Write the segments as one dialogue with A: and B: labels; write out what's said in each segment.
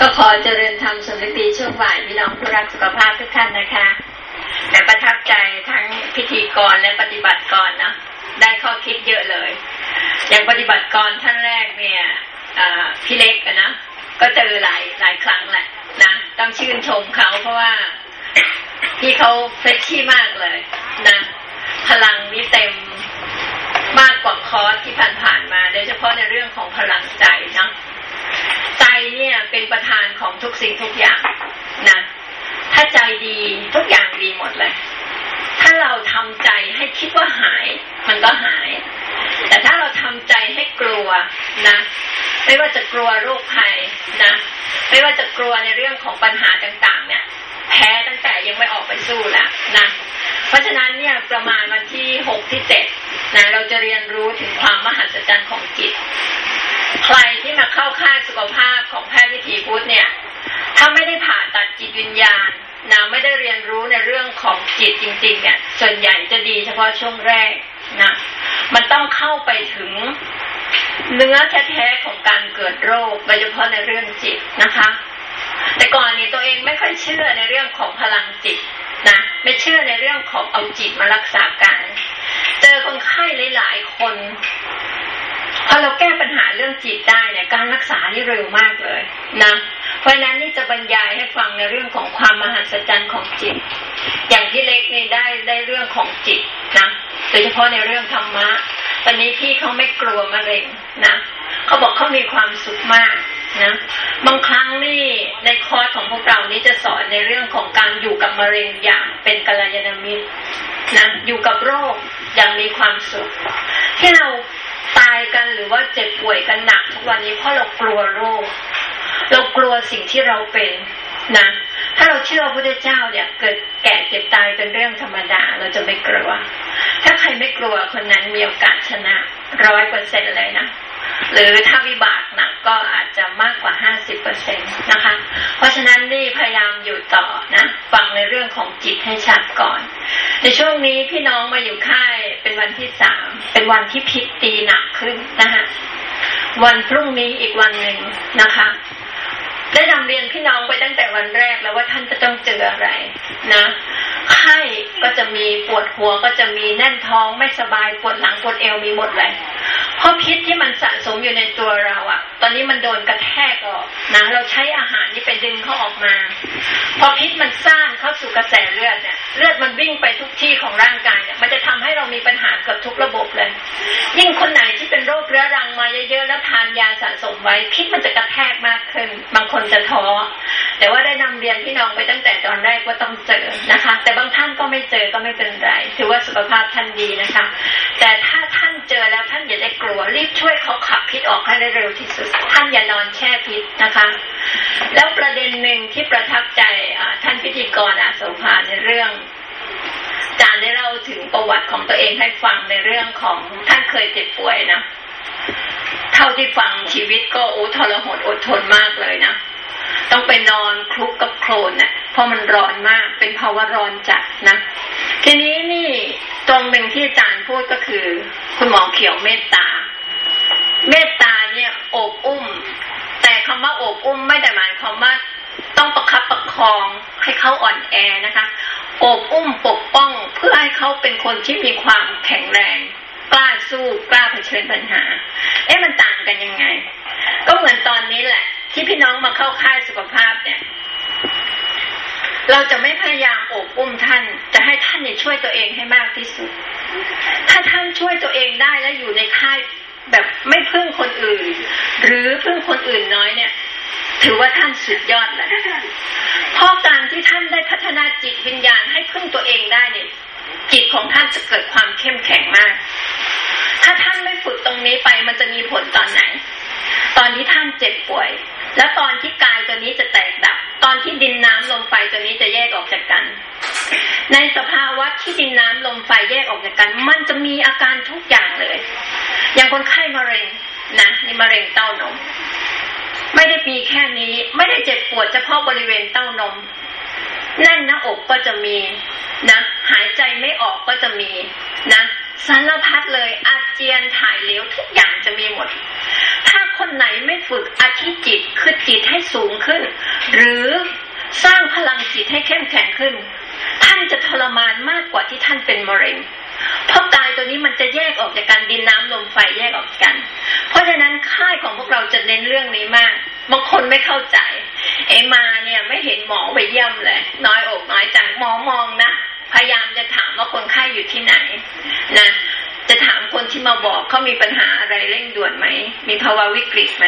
A: ก็ขอเจริญธรรมสุนทรีช่วงบ่ายพี่น้องผู้รักสุขภาพทุกท่านนะคะ แต่ประทับใจทั้งพิธีกรและปฏิบัติกรนะได้ข้อคิดเยอะเลย อย่างปฏิบัติกรท่านแรกเนี่ยพี่เล็กนะก็เจอหลายหลายครั้งแหละนะต้องชื่นชมเขาเพราะว่าพี่เขาเฟรชชี่มากเลยนะพลังนี่เต็มมากกว่าคอร์สที่ผ่านๆมา โดยเฉพาะในเรื่องของพลังใจเนาะ ใจเนี่ยเป็นประธานของทุกสิ่งทุกอย่างนะถ้าใจดีทุกอย่างดีหมดเลย ถ้าเราทำใจให้คิดว่าหาย มันก็หาย แต่ถ้าเราทำใจให้กลัวนะ ไม่ว่าจะกลัวโรคภัยนะ ไม่ว่าจะกลัวในเรื่องของปัญหาต่างๆ เนี่ย แพ้ตั้งแต่ยังไม่ออกไปสู้ละนะ เพราะฉะนั้นเนี่ยประมาณวันที่หกที่เจ็ดนะเราจะเรียนรู้ถึงความมหัศจรรย์ของจิต ใครที่มาเข้าค่ายสุขภาพของแพทย์วิถีพุทธเนี่ย ถ้าไม่ได้ผ่าตัดจิตวิญญาณนะไม่ได้เรียนรู้ในเรื่องของจิตจริงๆเนี่ยส่วนใหญ่จะดีเฉพาะช่วงแรกนะมันต้องเข้าไปถึงเนื้อแท้ๆของการเกิดโรคโดยเฉพาะในเรื่องจิตนะคะ แต่ก่อนนี้ตัวเองไม่ค่อยเชื่อในเรื่องของพลังจิตนะไม่เชื่อในเรื่องของเอาจิตมารักษาการ เจอคนไข้หลาย ๆ คน พอเราแก้ปัญหาเรื่องจิตได้เนี่ยการรักษานี่เร็วมากเลยนะเพราะฉะนั้นนี่จะบรรยายให้ฟังในเรื่องของความมหัศจรรย์ของจิต อย่างที่เล็กนี่ได้ได้เรื่องของจิตนะโดยเฉพาะในเรื่องธรรมะ ตอนนี้พี่เขาไม่กลัวมะเร็งนะเขาบอกเขามีความสุขมากนะบางครั้งนี่ในคอร์สของพวกเรานี้จะสอนในเรื่องของการอยู่กับมะเร็งอย่างเป็นกัลยาณมิตรนะอยู่กับโรคอย่างมีความสุข ที่เรา ตายกันหรือว่าเจ็บป่วยกันหนักทุกวันนี้เพราะเรากลัวโรค เรากลัวสิ่งที่เราเป็นนะ ถ้าเราเชื่อพระพุทธเจ้าเนี่ย เกิดแก่เจ็บตายเป็นเรื่องธรรมดาเราจะไม่กลัว ถ้าใครไม่กลัวคนนั้นมีโอกาสชนะร้อยเปอร์เซ็นเลยนะ หรือถ้าวิบากหนักก็อาจจะมากกว่าห้าสิบเปอร์เซ็นตนะคะ เพราะฉะนั้นนี่พยายามอยู่ต่อนะ ฟังในเรื่องของจิตให้ชัดก่อน ในช่วงนี้พี่น้องมาอยู่ค่ายเป็นวันที่สามเป็นวันที่พิษตีหนักขึ้นนะคะวันพรุ่งนี้อีกวันหนึ่งนะคะ ได้นำเรียนพี่น้องไปตั้งแต่วันแรกแล้วว่าท่านจะต้องเจออะไรนะไข้ก็จะมีปวดหัวก็จะมีแน่นท้องไม่สบายปวดหลังปวดเอวมีหมดเลย เพราะพิษที่มันสะสมอยู่ในตัวเราอะตอนนี้มันโดนกระแทกออกนะเราใช้อาหารนี่ไปดึงเขาออกมา พอพิษมันซ่า เข้าสู่กระแสเลือดเนี่ยเลือดมันวิ่งไปทุกที่ของร่างกายเนี่ยมันจะทำให้เรามีปัญหาเกือบทุกระบบเลย ยิ่งคนไหนที่เป็นโรคเรื้อรังมาเยอะๆแล้วทานยาสะสมไว้พิษมันจะกระแทกมากขึ้น บางคนจะท้อแต่ว่าได้นำเรียนพี่น้องไปตั้งแต่ตอนแรกว่าต้องเจอนะคะ แต่บางท่านก็ไม่เจอก็ไม่เป็นไรถือว่าสุขภาพท่านดีนะคะ แต่ถ้าท่านเจอแล้วท่านอย่าได้กลัวรีบช่วยเขาขับพิษออกให้ได้เร็วที่สุด ท่านอย่านอนแช่พิษนะคะ แล้วประเด็นหนึ่งที่ประทับใจท่านพิธีกรอาสภาในเรื่องจารได้เล่าถึงประวัติของตัวเองให้ฟังในเรื่องของท่านเคยเจ็บป่วยนะเท่าที่ฟังชีวิตก็โอ้ทรหดอดทนมากเลยนะต้องไปนอนคลุกกับโคลนเนะ่ยเพราะมันร้อนมากเป็นภาวะร้อนจัดนะ ทีนี้นี่ตรงหนึ่งที่อาจารย์พูดก็คือ คุณหมอเขียวเมตตา เมตตาเนี่ยโอบอุ้ม แต่คำว่าโอบอุ้มไม่ได้หมายความว่า ต้องประคับประคองให้เขาอ่อนแอนะคะโอบอุ้มปกป้องเพื่อให้เขาเป็นคนที่มีความแข็งแรง กล้าสู้กล้าเผชิญปัญหา เอ๊ะมันต่างกันยังไง ก็เหมือนตอนนี้แหละ ที่พี่น้องมาเข้าค่ายสุขภาพเนี่ย เราจะไม่พยายามโอบอุ้มท่าน จะให้ท่านเนี่ยช่วยตัวเองให้มากที่สุด ถ้าท่านช่วยตัวเองได้แล้วอยู่ในค่ายแบบไม่พึ่งคนอื่น หรือพึ่งคนอื่นน้อยเนี่ย ถือว่าท่านสุดยอดแล้วเพราะการที่ท่านได้พัฒนาจิตวิญญาณให้พึ่งตัวเองได้เนี่ย จิตของท่านจะเกิดความเข้มแข็งมาก ถ้าท่านไม่ฝึกตรงนี้ไปมันจะมีผลตอนไหน ตอนที่ท่านเจ็บป่วย แล้วตอนที่กายตัวนี้จะแตกดับ ตอนที่ดินน้ำลมไฟตัวนี้จะแยกออกจากกัน ในสภาวะที่ดินน้ำลมไฟแยกออกจากกัน มันจะมีอาการทุกอย่างเลย อย่างคนไข้มะเร็งนะนี่มะเร็งเต้านม ไม่ได้มีแค่นี้ ไม่ได้เจ็บปวดเฉพาะบริเวณเต้านมแน่นหน้าอกก็จะมีนะหายใจไม่ออกก็จะมีนะสารพัดเลยอาเจียนถ่ายเหลวทุกอย่างจะมีหมด ถ้าคนไหนไม่ฝึกอธิจิตคือจิตให้สูงขึ้น หรือสร้างพลังจิตให้เข้มแข็งขึ้น ท่านจะทรมานมากกว่าที่ท่านเป็นมะเร็ง เพราะกายตัวนี้มันจะแยกออกจากกันดินน้ำลมไฟแยกออกกัน เพราะฉะนั้นค่ายของพวกเราจะเน้นเรื่องนี้มากบางคนไม่เข้าใจเอมาเนี่ยไม่เห็นหมอไปเยี่ยมเลย น้อยอกน้อยใจหมอมองนะพยายามจะถามว่าคนไข้อยู่ที่ไหนนะจะถามคนที่มาบอกเขามีปัญหาอะไรเร่งด่วนไหม มีภาวะวิกฤตไหม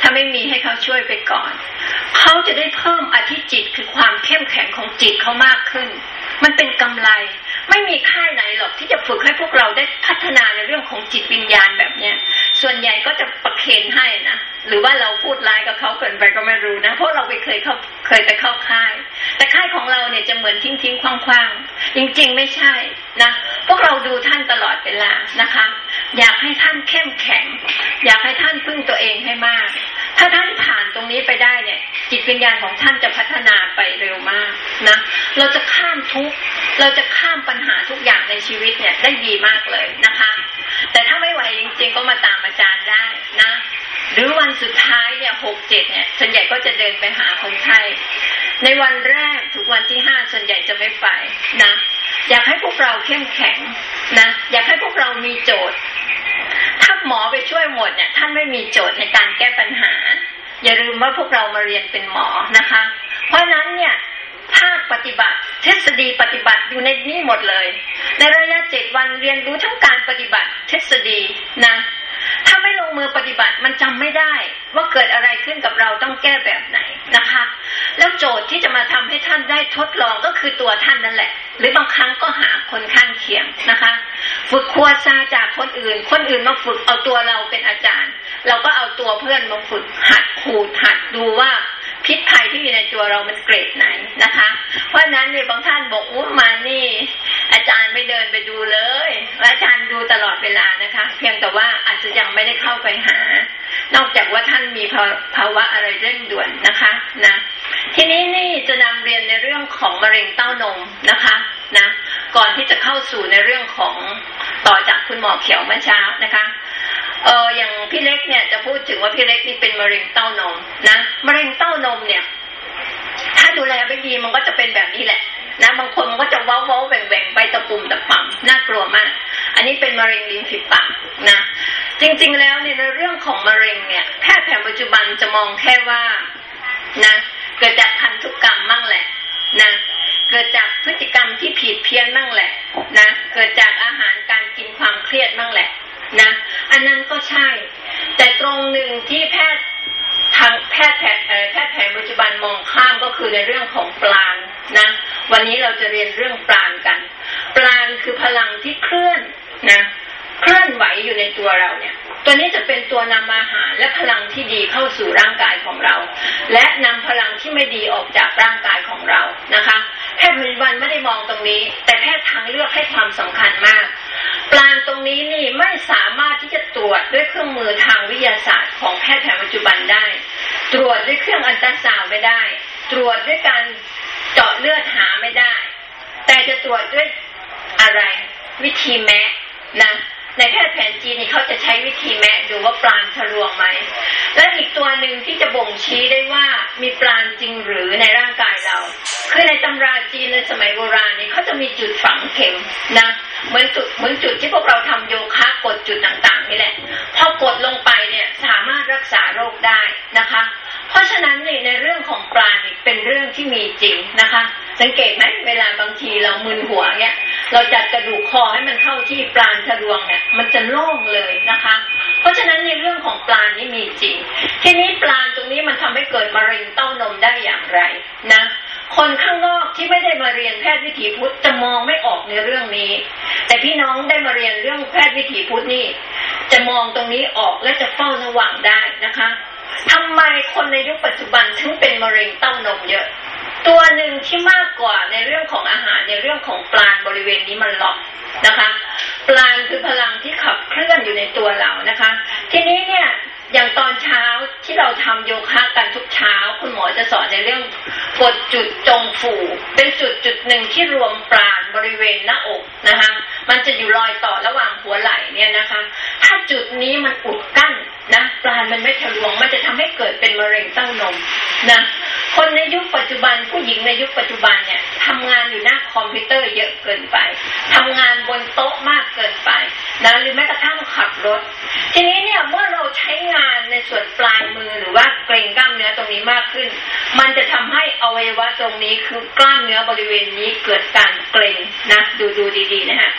A: ถ้าไม่มีให้เขาช่วยไปก่อน เขาจะได้เพิ่มอธิจิตคือความเข้มแข็งของจิตเขามากขึ้น มันเป็นกำไร ไม่มีค่ายไหนหรอกที่จะฝึกให้พวกเราได้พัฒนาในเรื่องของจิตวิญญาณแบบเนี้ย ส่วนใหญ่ก็จะประเคนให้นะหรือว่าเราพูดร้ายกับเขาเกินไปก็ไม่รู้นะ เพราะเราไปเคยเข้าเคยไปเข้าค่าย แต่ค่ายของเราเนี่ยจะเหมือนทิ้งทิ้งคว่างคว่างจริงๆไม่ใช่นะพวกเราดูท่านตลอดเวลานะคะ อยากให้ท่านเข้มแข็ง อยากให้ท่านพึ่งตัวเองให้มาก ถ้าท่านผ่านตรงนี้ไปได้เนี่ย จิตวิญญาณของท่านจะพัฒนาไปเร็วมากนะเราจะข้ามทุกเราจะข้ามปัญหาทุกอย่างในชีวิตเนี่ยได้ดีมากเลยนะคะ แต่ถ้าไม่ไหวจริง ๆ ก็มาตามอาจารย์ได้นะ หรือวันสุดท้ายเนี่ยหกเจ็ดเนี่ยส่วนใหญ่ก็จะเดินไปหาคนไข้ในวันแรกถึงวันที่ห้าส่วนใหญ่จะไม่ไปนะ อยากให้พวกเราเข้มแข็งนะ อยากให้พวกเรามีโจทย์ ถ้าหมอไปช่วยหมดเนี่ยท่านไม่มีโจทย์ในการแก้ปัญหา อย่าลืมว่าพวกเรามาเรียนเป็นหมอนะคะ เพราะนั้นเนี่ยภาคปฏิบัติ ทฤษฎีปฏิบัติอยู่ในนี้หมดเลย ในระยะเจ็ดวันเรียนรู้ทั้งการปฏิบัติทฤษฎีนะ งมือปฏิบัติมันจำไม่ได้ ว่าเกิดอะไรขึ้นกับเราต้องแก้แบบไหนนะคะ แล้วโจทย์ที่จะมาทำให้ท่านได้ทดลองก็คือตัวท่านนั่นแหละ หรือบางครั้งก็หาคนข้างเคียงนะคะ ฝึกครัวซาจากคนอื่น คนอื่นมาฝึกเอาตัวเราเป็นอาจารย์ เราก็เอาตัวเพื่อนมาฝึกหัดขูดหัดดูว่า พิษภัยที่อยู่ในตัวเรามันเกรดไหนนะคะ เพราะนั้นเนี่ยบางท่านบอกอุ้มานี่ อาจารย์ไม่เดินไปดูเลยอาจารย์ดูตลอดเวลานะคะ เพียงแต่ว่าอาจจะยังไม่ได้เข้าไปหา นอกจากว่าท่านมีภาวะอะไรเร่งด่วนนะคะนะทีนี้นี่จะนำเรียนในเรื่องของมะเร็งเต้านมนะคะนะก่อนที่จะเข้าสู่ในเรื่องของต่อจากคุณหมอเขียวเมื่อเช้านะคะ เอออย่างพี่เล็กเนี่ยจะพูดถึงว่าพี่เล็กนี่เป็นมะเร็งเต้านมนะมะเร็งเต้านมเนี่ย ถ้าดูแลไม่ดีมันก็จะเป็นแบบนี้แหละนะบางคนมันก็จะว้าว้าแหว่งแหว่งไปตะปุ่มตะปั่มน่ากลัวมาก อันนี้เป็นมะเร็งลิ้นฝีปากนะ จริงๆแล้วในเรื่องของมะเร็งเนี่ยแพทย์แผนปัจจุบันจะมองแค่ว่านะเกิดจากพันธุกรรมมั่งแหละนะเกิดจากพฤติกรรมที่ผิดเพี้ยนมั่งแหละนะเกิดจากอาหารการกินความเครียดมั่งแหละนะ อันนั้นก็ใช่ แต่ตรงหนึ่งที่แพทย์ทางแพทย์แผนแพทย์แผนปัจจุบันมองข้ามก็คือในเรื่องของปราณนะ วันนี้เราจะเรียนเรื่องปราณกัน ปราณคือพลังที่เคลื่อนนะเคลื่อนไหวอยู่ในตัวเราเนี่ย ตัวนี้จะเป็นตัวนำอาหารและพลังที่ดีเข้าสู่ร่างกายของเรา และนำพลังที่ไม่ดีออกจากร่างกายของเรานะคะ แพทย์ปัจจุบันไม่ได้มองตรงนี้ แต่แพทย์ทางเลือกให้ความสำคัญมาก ปลานตรงนี้นี่ไม่สามารถที่จะตรวจด้วยเครื่องมือทางวิทยาศาสตร์ของแพทย์แผนปัจจุบันได้ ตรวจด้วยเครื่องอันตราซาวไม่ได้ ตรวจด้วยการเจาะเลือดหาไม่ได้ แต่จะตรวจด้วยอะไร วิธีแมะนะ ในแพทย์แผนจีนนี่เขาจะใช้วิธีแมะดูว่าปราณทะลวงไหม และอีกตัวหนึ่งที่จะบ่งชี้ได้ว่ามีปราณจริงหรือในร่างกายเรา คือในตำราจีนในสมัยโบราณนี่เขาจะมีจุดฝังเข็มนะเหมือนจุดเหมือนจุดที่พวกเราทำโยคะกดจุดต่างๆนี่แหละ พอกดลงไปเนี่ยสามารถรักษาโรคได้นะคะ เพราะฉะนั้นนี่ในเรื่องของปราณเป็นเรื่องที่มีจริงนะคะ สังเกตไหมเวลาบางทีเรามึนหัวเนี่ย เราจัดกระดูกคอให้มันเข้าที่ปราณทะลวงเนี่ยมันจะโล่งเลยนะคะ เพราะฉะนั้นในเรื่องของปลานี่มีจริง ทีนี้ปลาตรงนี้มันทำให้เกิดมะเร็งเต้านมได้อย่างไรนะคนข้างนอกที่ไม่ได้มาเรียนแพทย์วิถีพุทธจะมองไม่ออกในเรื่องนี้ แต่พี่น้องได้มาเรียนเรื่องแพทย์วิถีพุทธนี่จะมองตรงนี้ออกและจะเฝ้าระวังได้นะคะ ทำไมคนในยุคปัจจุบันถึงเป็นมะเร็งเต้านมเยอะ ตัวหนึ่งที่มากกว่าในเรื่องของอาหารในเรื่องของปลาบริเวณนี้มันหลอกนะคะปราณคือพลังที่ขับเคลื่อนอยู่ในตัวเรานะคะ ทีนี้เนี่ยอย่างตอนเช้าที่เราทำโยคะกันทุกเช้า คุณหมอจะสอนในเรื่องกดจุดจงฝู เป็นจุดจุดหนึ่งที่รวมปราณบริเวณหน้าอกนะคะ มันจะอยู่รอยต่อระหว่างหัวไหล่เนี่ยนะคะ ถ้าจุดนี้มันอุดกั้นนะปราณมันไม่ทะลวง มันจะทำให้เกิดเป็นมะเร็งเต้านมนะคนในยุคปัจจุบันผู้หญิงในยุคปัจจุบันเนี่ยทำงานอยู่หน้าคอมพิวเตอร์เยอะเกินไปทำงานบนโต๊ะมากเกินไปนะหรือแม้กระทั่งขับรถ ทีนี้เนี่ยเมื่อเราใช้งานในส่วนปลายมือหรือว่า เนื้อตรงนี้มากขึ้น มันจะทำให้อวัยวะตรงนี้คือกล้ามเนื้อบริเวณนี้เกิดการเกร็งนะดูดูดีๆนะฮะ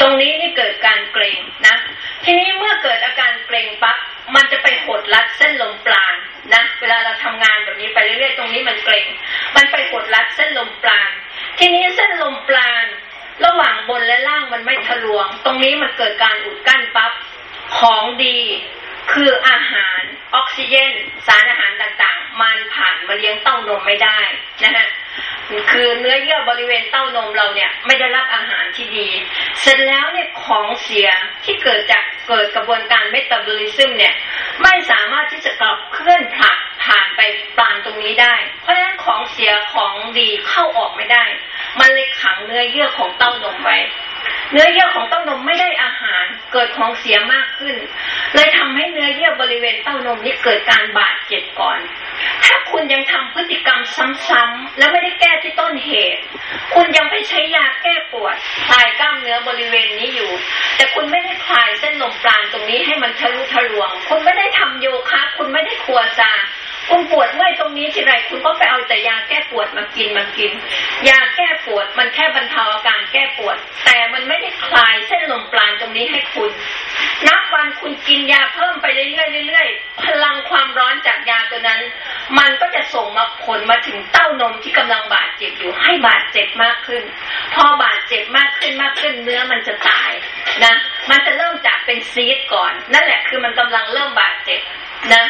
A: ตรงนี้นี่เกิดการเกร็งนะ ทีนี้เมื่อเกิดอาการเกร็งปั๊บมันจะไปหดรัดเส้นลมปราณนะเวลาเราทำงานแบบนี้ไปเรื่อยๆตรงนี้มันเกร็ง มันไปหดรัดเส้นลมปราณทีนี้เส้นลมปราณระหว่างบนและล่างมันไม่ทะลวง ตรงนี้มันเกิดการอุดกั้นปั๊บของดี คืออาหารออกซิเจน สารอาหารต่างๆ มันผ่านมาเลี้ยงเต้านมไม่ได้นะฮะคือเนื้อเยื่อบริเวณเต้านมเราเนี่ยไม่ได้รับอาหารที่ดี เสร็จแล้วเนี่ยของเสียที่เกิดจากเกิดกระบวนการเมตาบอลิซึมเนี่ยไม่สามารถที่จะกลับเคลื่อนผ่านผ่านไปปานตรงนี้ได้ เพราะฉะนั้นของเสียของดีเข้าออกไม่ได้ มันเลยขังเนื้อเยื่อของเต้านมไว้ เนื้อเยื่อของเต้านมไม่ได้อาหารเกิดของเสียมากขึ้น เลยทำให้เนื้อเยื่อบริเวณเต้านมนี้เกิดการบาดเจ็บก่อน ถ้าคุณยังทำพฤติกรรมซ้ำๆแล้วไม่ได้แก้ที่ต้นเหตุ คุณยังไปใช้ยาแก้ปวดคลายกล้ามเนื้อบริเวณนี้อยู่ แต่คุณไม่ได้คลายเส้นลมปราณตรงนี้ให้มันทะลุทะลวง คุณไม่ได้ทำโยคะ คุณไม่ได้ครัวซาคุณปวดเมื่อยตรงนี้ทีไร คุณก็ไปเอาแต่ยาแก้ปวดมากินมากิน ยาแก้ปวดมันแค่บรรเทาอาการแก้ปวด แต่มันไม่ได้คลายเส้นลมปราณตรงนี้ให้คุณ นับวันคุณกินยาเพิ่มไปเรื่อยๆเรื่อยๆพลังความร้อนจากยาตัวนั้น มันก็จะส่งมาผลมาถึงเต้านมที่กำลังบาดเจ็บอยู่ให้บาดเจ็บมากขึ้น พอบาดเจ็บมากขึ้นมากขึ้นเนื้อมันจะตายนะ มันจะเริ่มจากเป็นซีดก่อน นั่นแหละคือมันกำลังเริ่มบาดเจ็บ นะ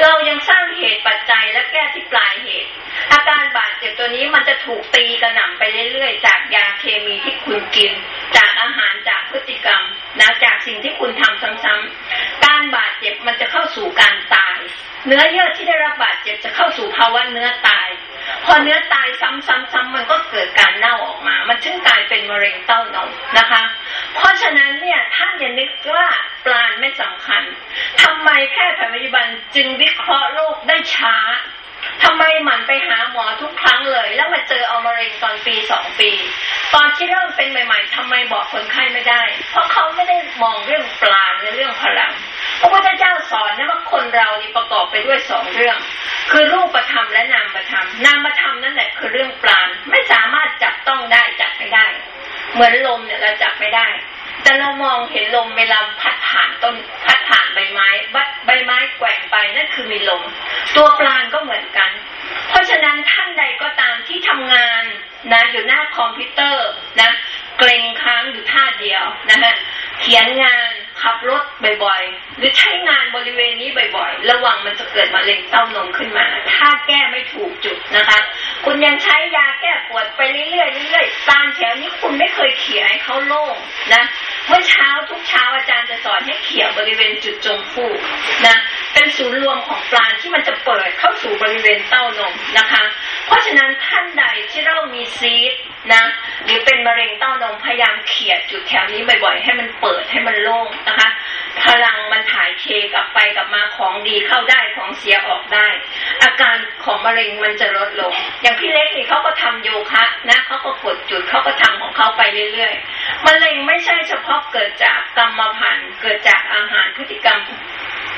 A: เรายังสร้างเหตุปัจจัยและแก้ที่ปลายเหตุ อาการบาดเจ็บตัวนี้มันจะถูกตีกระหน่ำไปเรื่อยๆ จากยาเคมีที่คุณกิน จากอาหารจากพฤติกรรมนะจากสิ่งที่คุณทำซ้ำๆการบาดเจ็บมันจะเข้าสู่การตาย เนื้อเยื่อที่ได้รับบาดเจ็บจะเข้าสู่ภาวะเนื้อตาย พอเนื้อตายซ้ำๆๆมันก็เกิดการเน่าออกมา มันจึงกลายเป็นมะเร็งเต้านมนะคะ เพราะฉะนั้นเนี่ยท่านอย่านึกว่าปลานไม่สำคัญทำไมแพทย์แผนปัจจุบันจึงวิเคราะห์โรคได้ช้า ทำไมหมันไปหาหมอทุกครั้งเลย แล้วมาเจอเอามะเร็งตอนปีสองปี ตอนที่เริ่มเป็นใหม่ ๆทำไมบอกคนไข้ไม่ได้ เพราะเขาไม่ได้มองเรื่องปลาในเรื่องพลังพระพุทธเจ้าสอนนะว่าคนเรานี่ประกอบไปด้วยสองเรื่อง คือรูปธรรมและนามธรรม นามธรรมนั่นแหละคือเรื่องปลานไม่สามารถจับต้องได้จับไม่ได้ เหมือนลมเนี่ยเราจับไม่ได้ แต่เรามองเห็นลมเวลาพัดผ่านต้นพัดผ่านใบไม้บัด บไม้แกว่งไปนั่นคือมีลม ตัวปลานก็เหมือนกัน เพราะฉะนั้นท่านใดก็ตามที่ทำงานนะอยู่หน้าคอมพิวเตอร์นะเกรงค้างอยู่ท่าเดียวนะฮะเขียนงานขับรถบ่อยๆ หรือใช้งานบริเวณนี้บ่อยๆ ระวังมันจะเกิดมะเร็งเต้านมขึ้นมา ถ้าแก้ไม่ถูกจุดนะคะ คุณยังใช้ยาแก้ปวดไปเรื่อยๆเรื่อยๆตามแถวนี้คุณไม่เคยเขี่ยให้เขาโล่งนะ เมื่อเช้าทุกเช้าอาจารย์จะสอนให้เขี่ยบริเวณจุดจมฟูกนะเป็นศูนย์รวมของปลาที่มันจะเปิดเข้าสู่บริเวณเต้านมนะคะ เพราะฉะนั้นท่านใดที่เรามีซีดนะหรือเป็นมะเร็งเต้านมพยายามเขี่ยจุดแถวนี้บ่อยๆ ให้มันเปิดให้มันโล่งนะคะ พลังมันถ่ายเทกลับไปกลับมาของดีเข้าได้ของเสียออกได้ อาการของมะเร็งมันจะลดลง อย่างพี่เล็กนี่เขาก็ทำโยคะนะเขาก็กดจุดเขาก็ทำของเขาไปเรื่อยๆมะเร็งไม่ใช่เฉพาะเกิดจากกรรมพันธุ์เกิดจากอาหารพฤติกรรม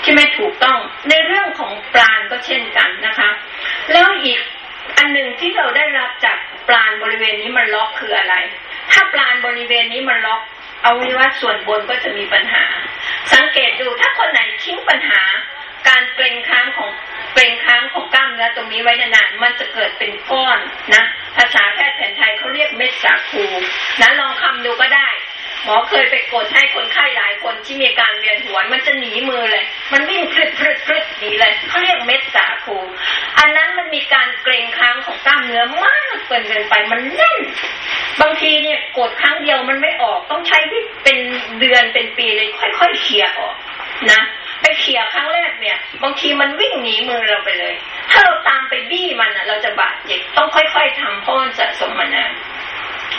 A: ที่ไม่ถูกต้องในเรื่องของปราณก็เช่นกันนะคะ แล้วอีกอันหนึ่งที่เราได้รับจากปราณบริเวณนี้มันล็อกคืออะไร ถ้าปราณบริเวณนี้มันล็อก อวัยวะส่วนบนก็จะมีปัญหา สังเกตดูถ้าคนไหนทิ้งปัญหา การเกรงค้างของเกรงค้างของกล้ามเนื้อตรงนี้ไว้นานๆมันจะเกิดเป็นก้อนนะ ภาษาแพทย์แผนไทยเขาเรียกเม็ดสาคูนะลองคำดูก็ได้ หมอเคยไปกดให้คนไข้หลายคนที่มีการเวียนหัวมันจะหนีมือเลย มันวิ่งพรึดพรึดพรึดหนีเลยเขาเรียกเม็ดสาคู อันนั้นมันมีการเกรงค้างของกล้ามเนื้อมากเกินเกินไปมันแน่น บางทีเนี่ยกดครั้งเดียวมันไม่ออกต้องใช้เป็นเดือนเป็นปีเลยค่อยๆเขี่ยออกนะไปเขี่ยครั้งแรกเนี่ย บางทีมันวิ่งหนีมือเราไปเลย ถ้าเราตามไปบี้มันอะ เราจะบาดเจ็บต้องค่อย ๆทำเพราะมันสะสมมานาน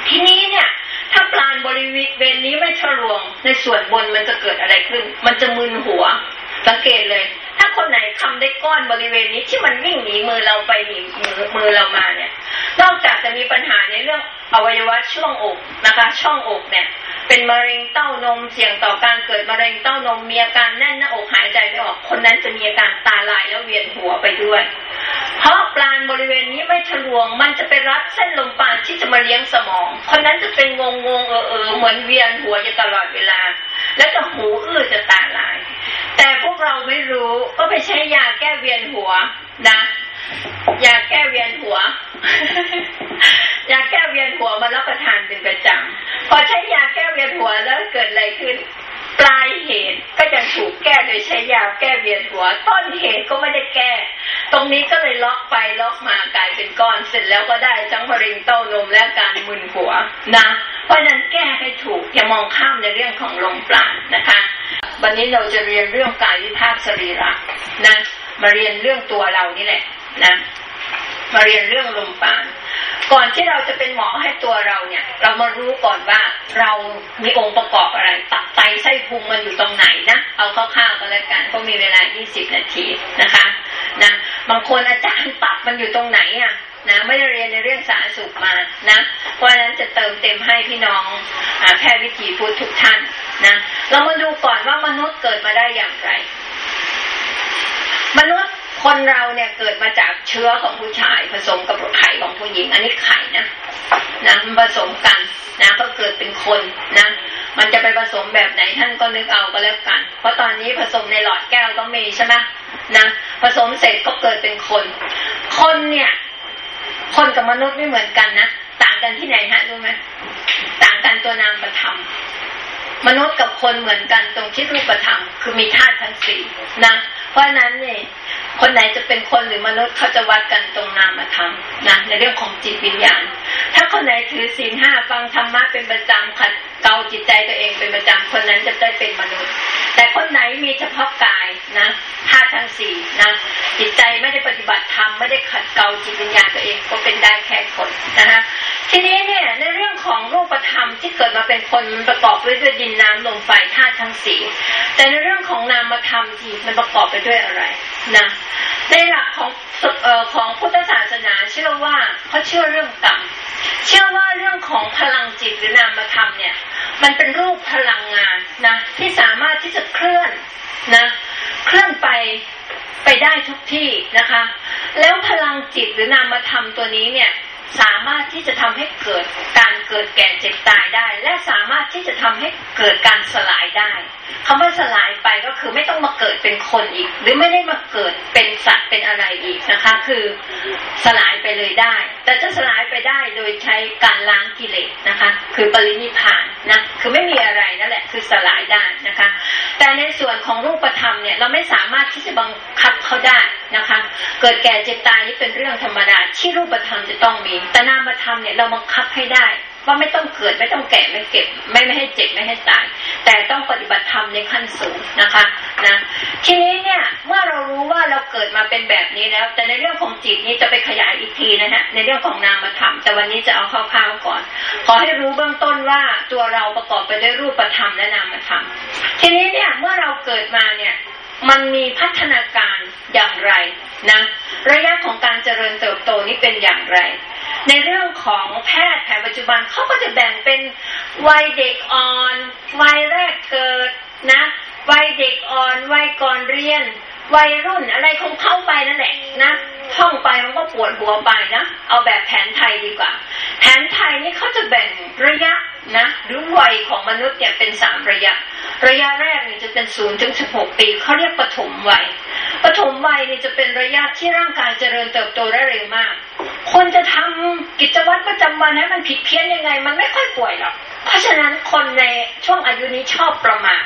A: ทีนี้เนี่ย ถ้าปราณบริเวณนี้ไม่ทะลวง ในส่วนบนมันจะเกิดอะไรขึ้น มันจะมึนหัว สังเกตเลย ถ้าคนไหนทำได้ก้อนบริเวณนี้ที่มันวิ่งหนีมือเราไปหนีมือมือเรามาเนี่ย นอกจากจะมีปัญหาในเรื่องอวัยวะช่วงอกนะคะ ช่องอกเนี่ย เป็นมะเร็งเต้านมเสี่ยงต่อการเกิดมะเร็งเต้านมมีอาการแน่นหน้าอกหายใจไม่ออก คนนั้นจะมีอาการตาลายแล้วเวียนหัวไปด้วย เพราะปลานบริเวณนี้ไม่ทะลวง มันจะไปรัดเส้นลมปานที่จะมาเลี้ยงสมอง คนนั้นจะเป็นงงงงเออเออเหมือนเวียนหัวอยู่ตลอดเวลา แล้วจะหูอื้อจะตาลาย แต่พวกเราไม่รู้ก็ไปใช้ยาแก้เวียนหัวนะยาแก้เวียนหัว ยาแก้เวียนหัวมารับประทานเป็นประจำพอใช้ยาแก้เวียนหัวแล้วเกิดอะไรขึ้น ปลายเหตุก็ยังถูกแก้โดยใช้ยาแก้เวียนหัว ต้นเหตุก็ไม่ได้แก้ ตรงนี้ก็เลยล็อกไปล็อกมากลายเป็นก้อนเสร็จแล้วก็ได้ทั้งมะเร็งเต้านมและการมึนหัวนะเพราะนั้นแก้ให้ถูกอย่ามองข้ามในเรื่องของลมปราณนะคะ วันนี้เราจะเรียนเรื่องกายวิภาคสรีระนะมาเรียนเรื่องตัวเรานี่แหละนะมาเรียนเรื่องลมปราณ ก่อนที่เราจะเป็นหมอให้ตัวเราเนี่ย เรามารู้ก่อนว่าเรามีองค์ประกอบอะไรตับไตไส้พุงมันอยู่ตรงไหนนะ เอาคร่าวๆกันแล้วกันก็มีเวลา 20 นาทีนะคะนะบางคนอาจารย์ตับมันอยู่ตรงไหนอะนะไม่ได้เรียนในเรื่องสารสุขมานะเพราะฉะนั้นจะเติมเต็มให้พี่น้องอแพทย์วิถีพุทธทุกท่านนะเรามาดูก่อนว่ามนุษย์เกิดมาได้อย่างไร มนุษย์ คนเราเนี่ยเกิดมาจากเชื้อของผู้ชายผสมกับไข่ของผู้หญิง อันนี้ไข่นะนะมันผสมกันนะก็เกิดเป็นคนนะมันจะไปผสมแบบไหนท่านก็นึกเอาก็แล้วกัน เพราะตอนนี้ผสมในหลอดแก้วก็มีใช่ไหมนะผสมเสร็จก็เกิดเป็นคน คนเนี่ย คนกับมนุษย์ไม่เหมือนกันนะต่างกันที่ไหนฮะรู้ไหมต่างกันตัวนามประธรรมมนุษย์กับคนเหมือนกันตรงที่รูปธรรมคือมีธาตุทั้งสี่นะ เพราะนั้นเนี่ย คนไหนจะเป็นคนหรือมนุษย์เขาจะวัดกันตรงนามธรรมนะในเรื่องของจิตวิญญาณ ถ้าคนไหนถือศีลห้าฟังธรรมะเป็นประจำขัดเกาจิตใจตัวเองเป็นประจำคนนั้นจะได้เป็นมนุษย์ แต่คนไหนมีเฉพาะกายนะธาตุทั้งสี่นะจิตใจไม่ได้ปฏิบัติธรรมไม่ได้ขัดเกาจิตวิญญาณตัวเองก็เป็นได้แค่คนนะคะทีนี้เนี่ยในเรื่องของรูปธรรมที่เกิดมาเป็นคนมันประกอบด้วยด้วยดินน้ำลมไฟธาตุทั้งสี่แต่ในเรื่องของนามธรรมที่มันประกอบไปด้วยอะไรนะในหลักของออของพุทธศาสนาเชื่อว่าเขาเชื่อเรื่องกรรมเชื่อว่าเรื่องของพลังจิตหรือนามธรรมเนี่ย มันเป็นรูปพลังงานนะที่สามารถที่จะเคลื่อนนะเคลื่อนไปไปได้ทุกที่นะคะ แล้วพลังจิตหรือนามธรรมตัวนี้เนี่ย สามารถที่จะทำให้เกิดการเกิดแก่เจ็บตายได้ และสามารถที่จะทำให้เกิดการสลายได้คำว่าสลายไปก็คือไม่ต้องมาเกิดเป็นคนอีก หรือไม่ได้มาเกิดเป็นสัตว์เป็นอะไรอีกนะคะ คือสลายไปเลยได้ แต่จะสลายไปได้โดยใช้การล้างกิเลสนะคะ คือปรินิพานนะคือไม่มีอะไรนั่นแหละ คือสลายได้นะคะ แต่ในส่วนของรูปธรรมเนี่ยเราไม่สามารถที่จะบังคับเขาได้ นะคะ เกิดแก่เจ็บตายนี่เป็นเรื่องธรรมดาที่รูปธรรมจะต้องมี แต่นามธรรมเนี่ยเราบังคับให้ได้ ว่าไม่ต้องเกิดไม่ต้องแก่ไม่เก็บ ไม่ไม่ให้เจ็บไม่ให้ตาย แต่ต้องปฏิบัติธรรมในขั้นสูงนะคะนะทีนี้เนี่ยเมื่อเรารู้ว่าเราเกิดมาเป็นแบบนี้แล้ว แต่ในเรื่องของจิตนี้จะไปขยายอีกทีนะฮะในเรื่องของนามธรรมแต่วันนี้จะเอาคร่าวๆก่อน ขอให้รู้เบื้องต้นว่าตัวเราประกอบไปด้วยรูปธรรมและนามธรรม ทีนี้เนี่ยเมื่อเราเกิดมาเนี่ย มันมีพัฒนาการอย่างไรนะระยะของการเจริญเติบโตนี้เป็นอย่างไร ในเรื่องของแพทย์แผนปัจจุบันเขาก็จะแบ่งเป็นวัยเด็กอ่อน วัยแรกเกิดนะวัยเด็กอ่อนวัยก่อนเรียน วัยรุ่นอะไรคงเข้าไปนั่นแหละนะท่องไปมันก็ปวดหัวไปนะเอาแบบแผนไทยดีกว่า แผนไทยนี่เขาจะแบ่งระยะนะหรือวัยของมนุษย์เนี่ยเป็นสามระยะ ระยะแรกนี่จะเป็นศูนย์ถึงสิบหกปีเขาเรียกปฐมวัยปฐมวัยนี่จะเป็นระยะที่ร่างกายเจริญเติบโตได้เร็วมาก คนจะทำกิจวัตรประจำวันให้มันผิดเพี้ยนยังไง มันไม่ค่อยป่วยหรอกเพราะฉะนั้นคนในช่วงอายุนี้ชอบประมาท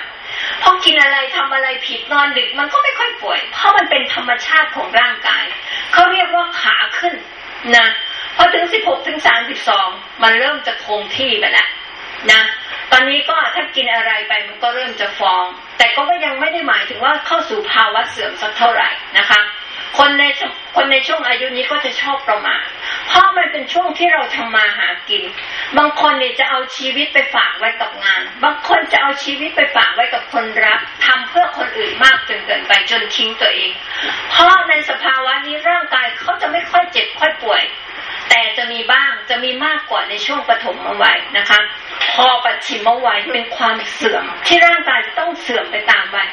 A: พอกินอะไรทำอะไรผิดนอนดึกมันก็ไม่ค่อยป่วย เพราะมันเป็นธรรมชาติของร่างกายเขาเรียกว่าขาขึ้นนะพอถึงสิบหกถึงสามสิบสองมันเริ่มจะคงที่ไปแล้วนะตอนนี้ก็ถ้ากินอะไรไปมันก็เริ่มจะฟอง แต่ก็ยังไม่ได้หมายถึงว่าเข้าสู่ภาวะเสื่อมสักเท่าไหร่นะคะ คนในคนในช่วงอายุนี้ก็จะชอบประมาท เพราะมันเป็นช่วงที่เราทำมาหากิน บางคนเนี่ยจะเอาชีวิตไปฝากไว้กับงาน บางคนจะเอาชีวิตไปฝากไว้กับคนรักทำเพื่อคนอื่นมากจนเกินไปจนทิ้งตัวเอง เพราะในสภาวะนี้ร่างกายเขาจะไม่ค่อยเจ็บค่อยป่วย แต่จะมีบ้างจะมีมากกว่าในช่วงปฐมวัยนะคะ พอปัจฉิมวัยเป็นความเสื่อม ที่ร่างกายจะต้องเสื่อมไปตามวัย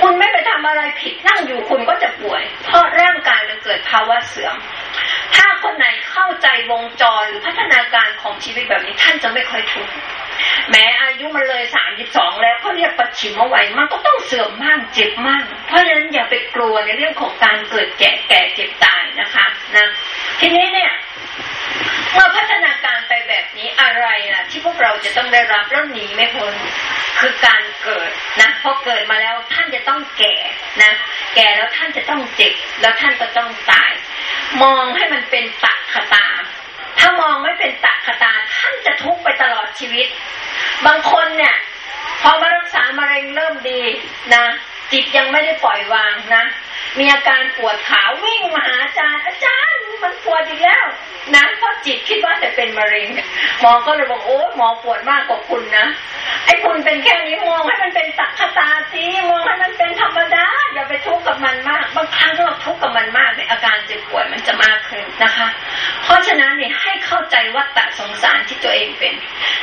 A: คุณไม่ไปทำอะไรผิดนั่งอยู่คุณก็จะป่วย เพราะร่างกายมันเกิดภาวะเสื่อม ถ้าคนไหนเข้าใจวงจรหรือพัฒนาการของชีวิตแบบนี้ท่านจะไม่ค่อยทุกข์แม้อายุมันเลยสามสิบสองแล้วเขาเรียกปัจฉิมวัยมันก็ต้องเสื่อมมากเจ็บมาก เพราะฉะนั้นอย่าไปกลัวในเรื่องของการเกิดแก่แก่เจ็บตายนะคะนะทีนี้เนี่ย เมื่อพัฒนาการไปแบบนี้อะไรล่ะ ที่พวกเราจะต้องได้รับแล้วหนีไม่พ้นคือการเกิดนะพอเกิดมาแล้วท่านจะต้องแก่นะ แก่แล้วท่านจะต้องเจ็บแล้วท่านก็ต้องตาย มองให้มันเป็นตักขตา ถ้ามองไม่เป็นตักขตาท่านจะทุกข์ไปตลอดชีวิต บางคนเนี่ยพอมารักษามะเร็งเริ่มดีนะจิตยังไม่ได้ปล่อยวางนะ มีอาการปวดขาวิ่งมาหาอาจารย์ อาจารย์มันปวดอีกแล้วนะเพราะจิตคิดว่าจะเป็นมะเร็งหมอก็เลยบอกโอ้หมอปวดมากกว่าคุณนะไอ้คุณเป็นแค่นี้มองให้มันเป็นตักขตาสิมองให้มันเป็นธรรมดาอย่าไปทุกข์กับมันมากบางครั้งเราทุกข์กับมันมากในอาการเจ็บปวยมันจะมากขึ้นนะคะ เพราะฉะนั้นเนี่ยให้เข้าใจวัฏฏะสงสารที่ตัวเองเป็น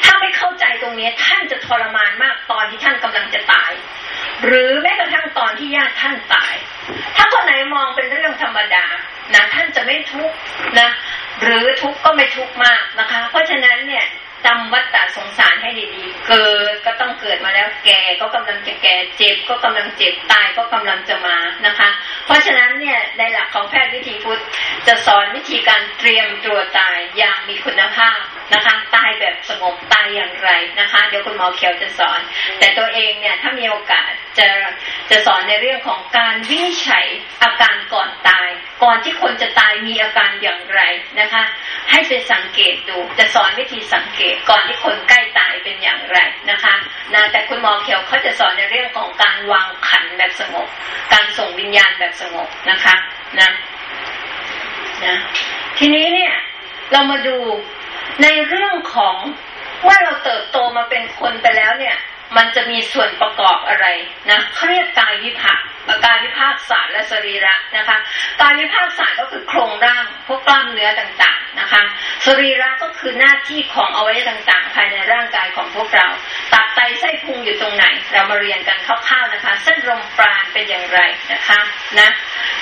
A: ถ้าไม่เข้าใจตรงนี้ท่านจะทรมานมากตอนที่ท่านกำลังจะตาย หรือแม้กระทั่งตอนที่ญาติท่านตายถ้าคนไหนมองเป็นเรื่องธรรมดานะท่านจะไม่ทุกข์นะหรือทุกข์ก็ไม่ทุกข์มากนะคะ เพราะฉะนั้นเนี่ยจำวัฏฏะสงสารให้ดีๆ เกิดก็ต้องเกิดมาแล้วแก่ก็กำลังจะแก่เจ็บก็กำลังเจ็บตายก็กำลังจะมานะคะ เพราะฉะนั้นเนี่ยในหลักของแพทย์วิธีพุทธจะสอนวิธีการเตรียมตัวตายอย่างมีคุณภาพนะคะ ตายแบบสงบตายอย่างไรนะคะ เดี๋ยวคุณหมอเขียวจะสอน แต่ตัวเองเนี่ยถ้ามีโอกาส จะจะสอนในเรื่องของการวินิจฉัยอาการก่อนตาย ก่อนที่คนจะตายมีอาการอย่างไรนะคะ ให้ไปสังเกตดู จะสอนวิธีสังเกตก่อนที่คนใกล้ตายเป็นอย่างไรนะคะนะแต่คุณหมอเขียวเขาจะสอนในเรื่องของการวางขันแบบสงบ การส่งวิญญาณแบบสงบนะคะนะนะทีนี้เนี่ยเรามาดูในเรื่องของเมื่อเราเติบโตมาเป็นคนไปแล้วเนี่ย มันจะมีส่วนประกอบอะไรนะเขาเรียกกายวิภาค กายวิภาคศาสตร์และสรีระนะคะ กายวิภาคศาสตร์ก็คือโครงร่างพวกกล้ามเนื้อต่างๆนะคะ สรีระก็คือหน้าที่ของอวัยวะต่างๆ ภายในร่างกายของพวกเรา ตับไตไส้พุงอยู่ตรงไหน เรามาเรียนกันคร่าวๆนะคะ เส้นลมปราณเป็นอย่างไรนะคะนะ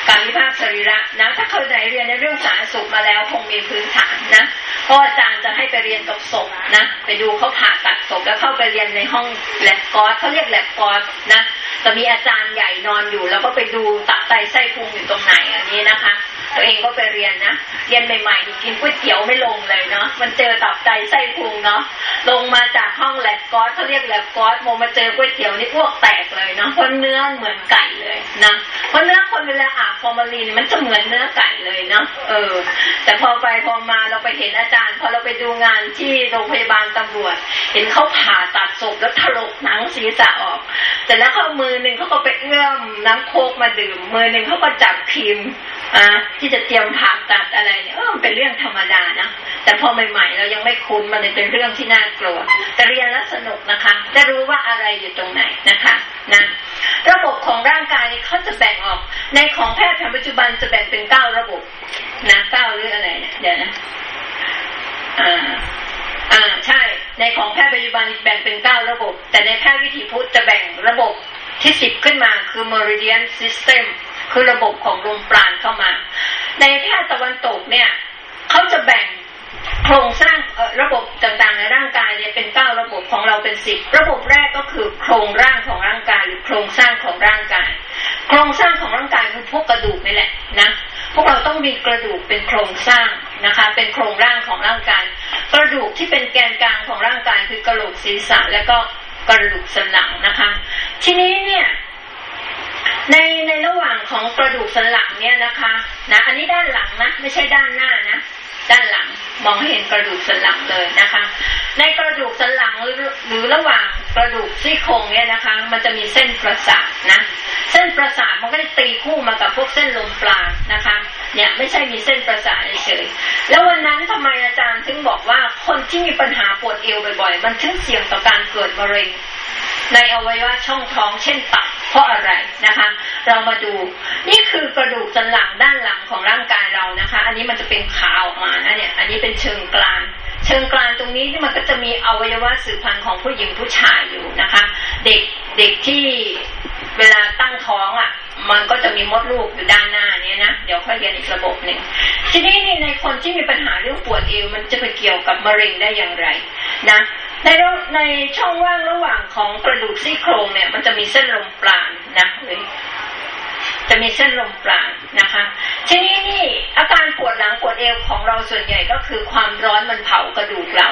A: การวิภาคสรีระนะถ้าเคยไหนเรียนในเรื่องสาธารณสุขมาแล้วคงมีพื้นฐานนะเพราะอาจารย์จะให้ไปเรียนกับศพนะไปดูเขาผ่าตัดศพแล้วเข้าไปเรียนในห้องแลบกอสเขาเรียกแลบกอสนะจะมีอาจารย์ใหญ่นอนอยู่แล้วก็ไปดูตับไตไส้พุงอยู่ตรงไหนอันนี้นะคะ ตัวเองก็ไปเรียนนะเรียนใหม่ๆนี่กินก๋วยเตี๋ยวไม่ลงเลยเนาะมันเจอตับไตไส้พุงเนาะลงมาจากห้องแลบกอสเขาเรียกแลบกอสโมมาเจอก๋วยเตี๋ยวนี่พวกแตกเลยเนาะเพราะเนื้อเหมือนไก่เลยนะเพราะเนื้อคนเวลาอาบฟอร์มาลีนมันจะเหมือนเนื้อไก่เลยเนาะเออ แต่พอไปพอมาเราไปเห็นอาจารย์ พอเราไปดูงานที่โรงพยาบาลตำรวจ เห็นเขาผ่าตัดศพแล้วถลกหนังศีรษะออก แต่แล้วเขามือหนึ่งเขาก็ไปเอื้อมน้ำโคกมาดื่มมือหนึ่งเขาก็จับพิมพ์อะที่จะเตรียมผ่าตัดอะไรเนี่ยเออมันเป็นเรื่องธรรมดานะแต่พอใหม่ๆเรายังไม่คุ้นมันเลยเป็นเรื่องที่น่ากลัว แต่เรียนแล้วสนุกนะคะได้รู้ว่าอะไรอยู่ตรงไหนนะคะนะระบบของร่างกายเขาจะแบ่งออก ในของแพทย์แผนปัจจุบันจะแบ่งเป็นเก้าระบบนะเก้าหรืออะไรเนี่ยเดี๋ยวนะอ่าอ่าใช่ ในของแพทย์ปัจจุบันแบ่งเป็นเก้าระบบ แต่ในแพทย์วิถีพุทธจะแบ่งระบบ ที่สิบขึ้นมาคือ meridian system คือระบบของลมปราณเข้ามา ในแพทย์ตะวันตกเนี่ยเขาจะแบ่งโครงสร้างระบบต่างๆในร่างกายเนี่ยเป็นเก้าระบบของเราเป็นสิบระบบแรกก็คือโครงร่างของร่างกายหรือโครงสร้างของร่างกาย โครงสร้างของร่างกายคือพวกกระดูกนี่แหละนะพวกเราต้องมีกระดูกเป็นโครงสร้างนะคะ เป็นโครงร่างของร่างกาย กระดูกที่เป็นแกนกลางของร่างกายคือกระโหลกศีรษะ แล้วก็ กระดูกสันหลังนะคะ ทีนี้เนี่ยในในระหว่างของกระดูกสันหลังเนี่ยนะคะนะอันนี้ด้านหลังนะไม่ใช่ด้านหน้านะด้านหลังมองเห็นกระดูกสันหลังเลยนะคะ ในกระดูกสันหลังหรือหรือระหว่างกระดูกซี่โครงเนี่ยนะคะ มันจะมีเส้นประสาทนะ เส้นประสาทมันก็จะตีคู่มากับพวกเส้นลมปราณนะคะ เนี่ยไม่ใช่มีเส้นประสาทเฉยแล้ววันนั้นทำไมอาจารย์ถึงบอกว่าคนที่มีปัญหาปวดเอวบ่อยๆ มันถึงเสี่ยงต่อการเกิดมะเร็ง ในอวัยวะช่องท้องเช่นตับเพราะอะไรนะคะ เรามาดูนี่คือกระดูกสันหลังด้านหลังของร่างกายเรานะคะ อันนี้มันจะเป็นขาออกมานะเนี่ยอันนี้เป็นเชิงกลาง เชิงกลางตรงนี้ที่มันก็จะมีอวัยวะสืบพันธุ์ของผู้หญิงผู้ชายอยู่นะคะ เด็กเด็กที่เวลาตั้งท้องอะ มันก็จะมีมดลูกอยู่ด้านหน้านี้นะเดี๋ยวค่อยเรียนอีกระบบหนึ่งทีนี้ในคนที่มีปัญหาเรื่องปวดเอวมันจะไปเกี่ยวกับมะเร็งได้อย่างไรนะในในช่องว่างระหว่างของกระดูกซี่โครงเนี่ย มันจะมีเส้นลมปราณนะ จะมีเส้นลมปราณนะคะ ทีนี้นี่อาการปวดหลังปวดเอวของเราส่วนใหญ่ก็คือความร้อนมันเผากระดูกเรา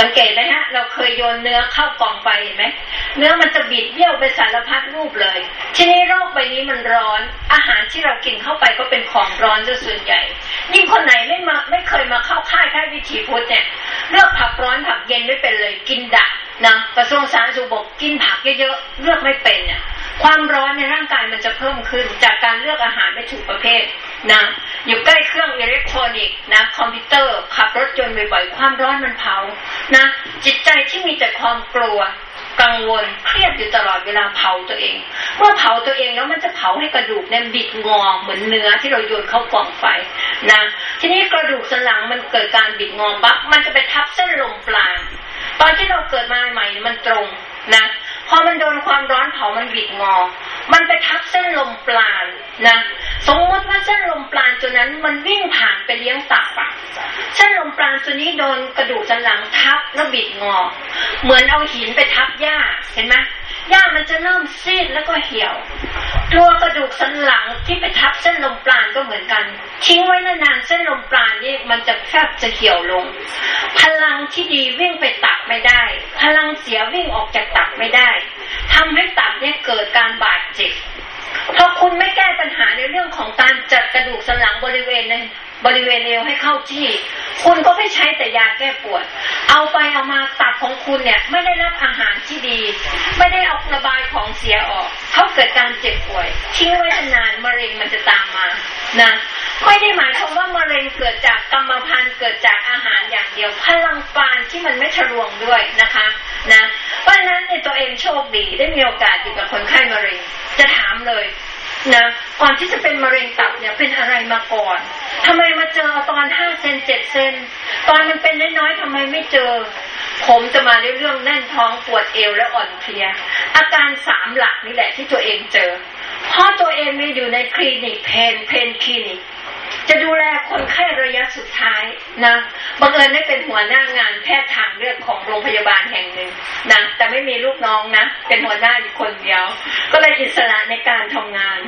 A: สังเกตไหมฮะเราเคยโยนเนื้อเข้ากองไฟเห็นไหมเนื้อมันจะบิดเบี้ยวไปสารพัดรูปเลย ทีนี้โรคใบนี้มันร้อน อาหารที่เรากินเข้าไปก็เป็นของร้อนซะส่วนใหญ่ยิ่งคนไหนไม่มาไม่เคยมาเข้าค่ายค่ายวิถีพุทธเนี่ยเลือกผักร้อนผักเย็นไม่เป็นเลยกินดะนะกระทรวงสาธารณสุขบอกกินผักเยอะๆเลือกไม่เป็นเนี่ย ความร้อนในร่างกายมันจะเพิ่มขึ้น จากการเลือกอาหารไม่ถูกประเภทนะอยู่ใกล้เครื่องอิเล็กทรอนิกส์นะคอมพิวเตอร์ขับรถยนต์บ่อยๆความร้อนมันเผานะจิตใจที่มีแต่ความกลัวกังวลเครียดอยู่ตลอดเวลาเผาตัวเอง เมื่อเผาตัวเองแล้วมันจะเผาให้กระดูกเนี่ยบิดงอเหมือนเนื้อที่เราโยนเข้ากล่องไฟนะทีนี้กระดูกสันหลังมันเกิดการบิดงอปั๊บมันจะไปทับเส้นลมปราณตอนที่เราเกิดมาใหม่มันตรงนะ พอมันโดนความร้อนเผามันบิดงอ มันไปทับเส้นลมปราณนะ สมมติว่าเส้นลมปราณตัวนั้นมันวิ่งผ่านไปเลี้ยงตับอะเส้นลมปราณตัวนี้โดนกระดูกสันหลังทับแล้วบิดงอ เหมือนเอาหินไปทับหญ้าเห็นไหมหญ้ามันจะเริ่มซีดแล้วก็เหี่ยว ตัวกระดูกสันหลังที่ไปทับเส้นลมปราณก็เหมือนกัน ทิ้งไว้นานๆเส้นลมปราณนี่มันจะแคบจะเหี่ยวลง พลังที่ดีวิ่งไปตับไม่ได้ พลังเสียวิ่งออกจากตับไม่ได้ทำให้ตับเนี่ยเกิดการบาดเจ็บเพราะคุณไม่แก้ปัญหาในเรื่องของการจัดกระดูกสันหลังบริเวณใน บริเวณเอวให้เข้าที่ คุณก็ไม่ใช้แต่ยาแก้ปวด เอาไปเอามาตับของคุณเนี่ยไม่ได้รับอาหารที่ดี ไม่ได้เอาระบายของเสียออกเขาเกิดการเจ็บป่วยทิ้งไว้นานมะเร็งมันจะตามมานะไม่ได้หมายความว่ามะเร็งเกิดจากกรรมพันธุ์เกิดจากอาหารอย่างเดียวพลังปานที่มันไม่ทะลวงด้วยนะคะนะเพราะฉะนั้นในตัวเองโชคดีได้มีโอกาสอยู่กับคนไข้มะเร็งจะถามเลย นะก่อนที่จะเป็นมะเร็งตับเนี่ยเป็นอะไรมาก่อนทำไมมาเจอตอนห้าเซ็นเจ็ดเซ็นตอนมันเป็นน้อยๆทำไมไม่เจอ ผมจะมาเรื่องแน่นท้องปวดเอวและอ่อนเพลีย อาการสามหลักนี่แหละที่ตัวเองเจอเพราะตัวเองมีอยู่ในคลินิก pain pain clinic จะดูแลคนไข้ระยะสุดท้ายนะบังเอิญได้เป็นหัวหน้างานแพทย์ทางเลือกของโรงพยาบาลแห่งหนึ่งนะแต่ไม่มีลูกน้องนะ เป็นหัวหน้าอยู่คนเดียว ก็เลยอิสระในการทำงาน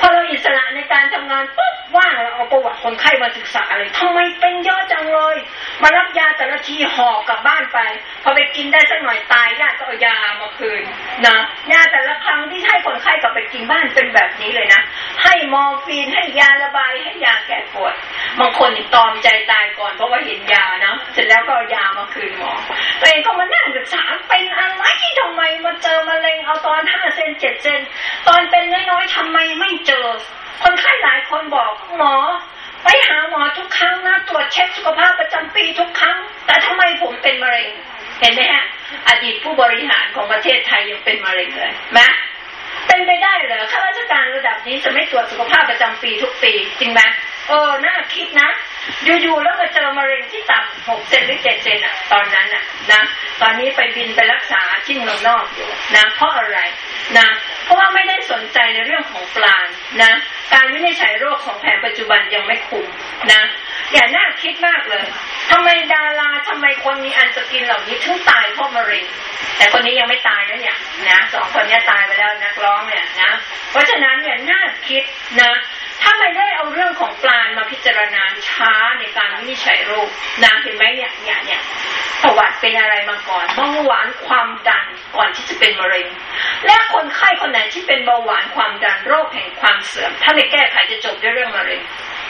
A: พอเราอิสระในการทำงานปุ๊บว่างเราเอาประวัติคนไข้มาศึกษาเลยทำไมเป็นยอะจังเลย มารับยาแต่ละทีห่อกลับบ้านไป พอไปกินได้สักหน่อยตายญาติก็เอายามาคืนนะยา ละครั้งที่ให้คนไข้กลับไปกินบ้านเป็นแบบนี้เลยนะ ให้มอร์ฟีนให้ยาระบายให้ยาแก้ปวดบางคนตอมใจตายก่อนเพราะว่าเห็นยาเนาะเสร็จแล้วก็เอายามาคืนหมอตัวเองก็มานั่งศึกษาเป็นอะไรทำไมมาเจอมะเร็งเอาตอนห้าเซนเจ็ดเซนตอนเป็นน้อยๆทำไมไม่เจอ คนไข้หลายคนบอกหมอไปหาหมอทุกครั้งนะตรวจเช็คสุขภาพประจำปีทุกครั้ง แต่ทำไมผมเป็นมะเร็งเห็นไหมฮะ อดีตผู้บริหารของประเทศไทยยังเป็นมะเร็งเลยนะเป็นไปได้เหรอข้าราชการระดับนี้จะไม่ตรวจสุขภาพประจำปีทุกปีจริงไหมเออน่าคิดนะอยู่ๆแล้วมาเจอมะเร็งที่ตับหกเซนหรือเจ็ดเซนอะตอนนั้นอะนะตอนนี้ไปบินไปรักษาที่เมืองนอกอยู่นะเพราะอะไรนะเพราะว่าไม่ได้สนใจในเรื่องของปลานนะ การวินิจฉัยโรคของแผนปัจจุบันยังไม่คุ้มนะอย่าน่าคิดมากเลยทำไมดาราทำไมคนมีอันจะกินเหล่านี้ถึงตายเพราะมะเร็งแต่คนนี้ยังไม่ตายนะเนี่ยนะสองคนนี้ตายไปแล้วนักร้องเนี่ยนะเพราะฉะนั้นเนี่ยน่าคิดนะ ถ้าไม่ได้เอาเรื่องของปลานมาพิจารณาช้าในการวินิจฉัยโรคนะเห็นไหมเนี่ยเนี่ยเนี่ยประวัติเป็นอะไรมาก่อนเบาหวานความดันก่อนที่จะเป็นมะเร็ง และคนไข้คนไหนที่เป็นเบาหวานความดันโรคแห่งความเสื่อม ถ้าไม่แก้ไขจะจบด้วยเรื่องมะเร็ง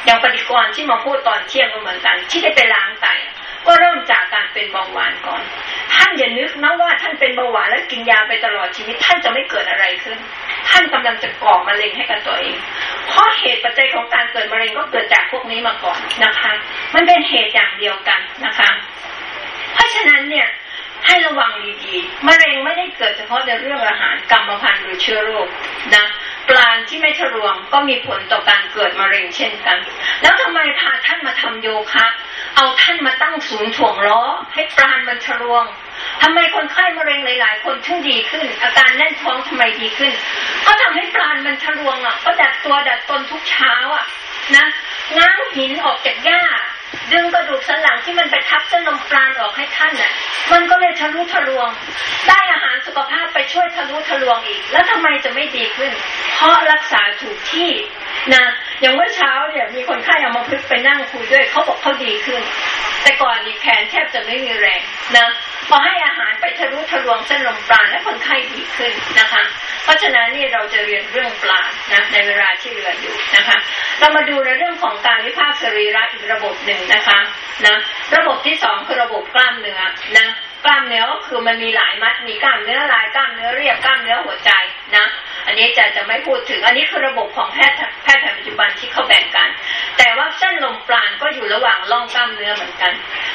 A: อย่างปฏิกรที่มาพูดตอนเที่ยงก็เหมือนกัน ที่ได้ไปล้างไตก็เริ่มจากการเป็นเบาหวานก่อน ท่านอย่านึกนะว่าท่านเป็นเบาหวานแล้วกินยาไปตลอดชีวิต ท่านจะไม่เกิดอะไรขึ้น ท่านกำลังจะก่อมะเร็งให้กับตัวเอง เพราะเหตุปัจจัยของการเกิดมะเร็งก็เกิดจากพวกนี้มาก่อนนะคะ มันเป็นเหตุอย่างเดียวกันนะคะ เพราะฉะนั้นเนี่ยให้ระวังดีๆ มะเร็งไม่ได้เกิดเฉพาะในเรื่องอาหารกรรมพันธุ์หรือเชื้อโรคนะปลานที่ไม่ทะลวงก็มีผลต่อการเกิดมะเร็งเช่นกัน แล้วทำไมพาท่านมาทำโยคะ เอาท่านมาตั้งศูนย์ถ่วงล้อ ให้ปราณมันทะลวง ทำไมคนไข้มะเร็งหลาย ๆ คนถึงดีขึ้น อาการแน่นท้องทำไมดีขึ้น ก็ทำให้ปราณมันทะลวงอะก็ดัดตัวดัดตนทุกเช้าอะนะง้างหินออกจากหญ้าดึงกระดูกสันหลังที่มันไปทับเส้นลมปราณออกให้ท่านน่ะ มันก็เลยทะลุทะลวง ได้อาหารสุขภาพไปช่วยทะลุทะลวงอีก แล้วทำไมจะไม่ดีขึ้น เพราะรักษาถูกที่นะอย่างเมื่อเช้าเนี่ยมีคนไข้เอามาพึกไปนั่งคุยด้วยเขาบอกเขาดีขึ้น แต่ก่อนนี่แขนแทบจะไม่มีแรงนะ พอให้อาหารไปทะลุทะลวงเส้นลมปราณและคนไข้ดีขึ้นนะคะ เพราะฉะนั้นนี่เราจะเรียนเรื่องปลานะในเวลาที่เหลืออยู่นะคะ เรามาดูในเรื่องของการวิภาคสรีระอีกระบบหนึ่งนะคะนะระบบที่สองคือระบบกล้ามเนื้อนะกล้ามเนื้อก็คือมันมีหลายมัดมีกล้ามเนื้อลายกล้ามเนื้อเรียบกล้ามเนื้อหัวใจนะ อันนี้จะจะไม่พูดถึง อันนี้คือระบบของแพทย์แพทย์แผนปัจจุบันที่เขาแบ่งกัน แต่ว่าเส้นลมปราณก็อยู่ระหว่างร่องกล้ามเนื้อเหมือนกัน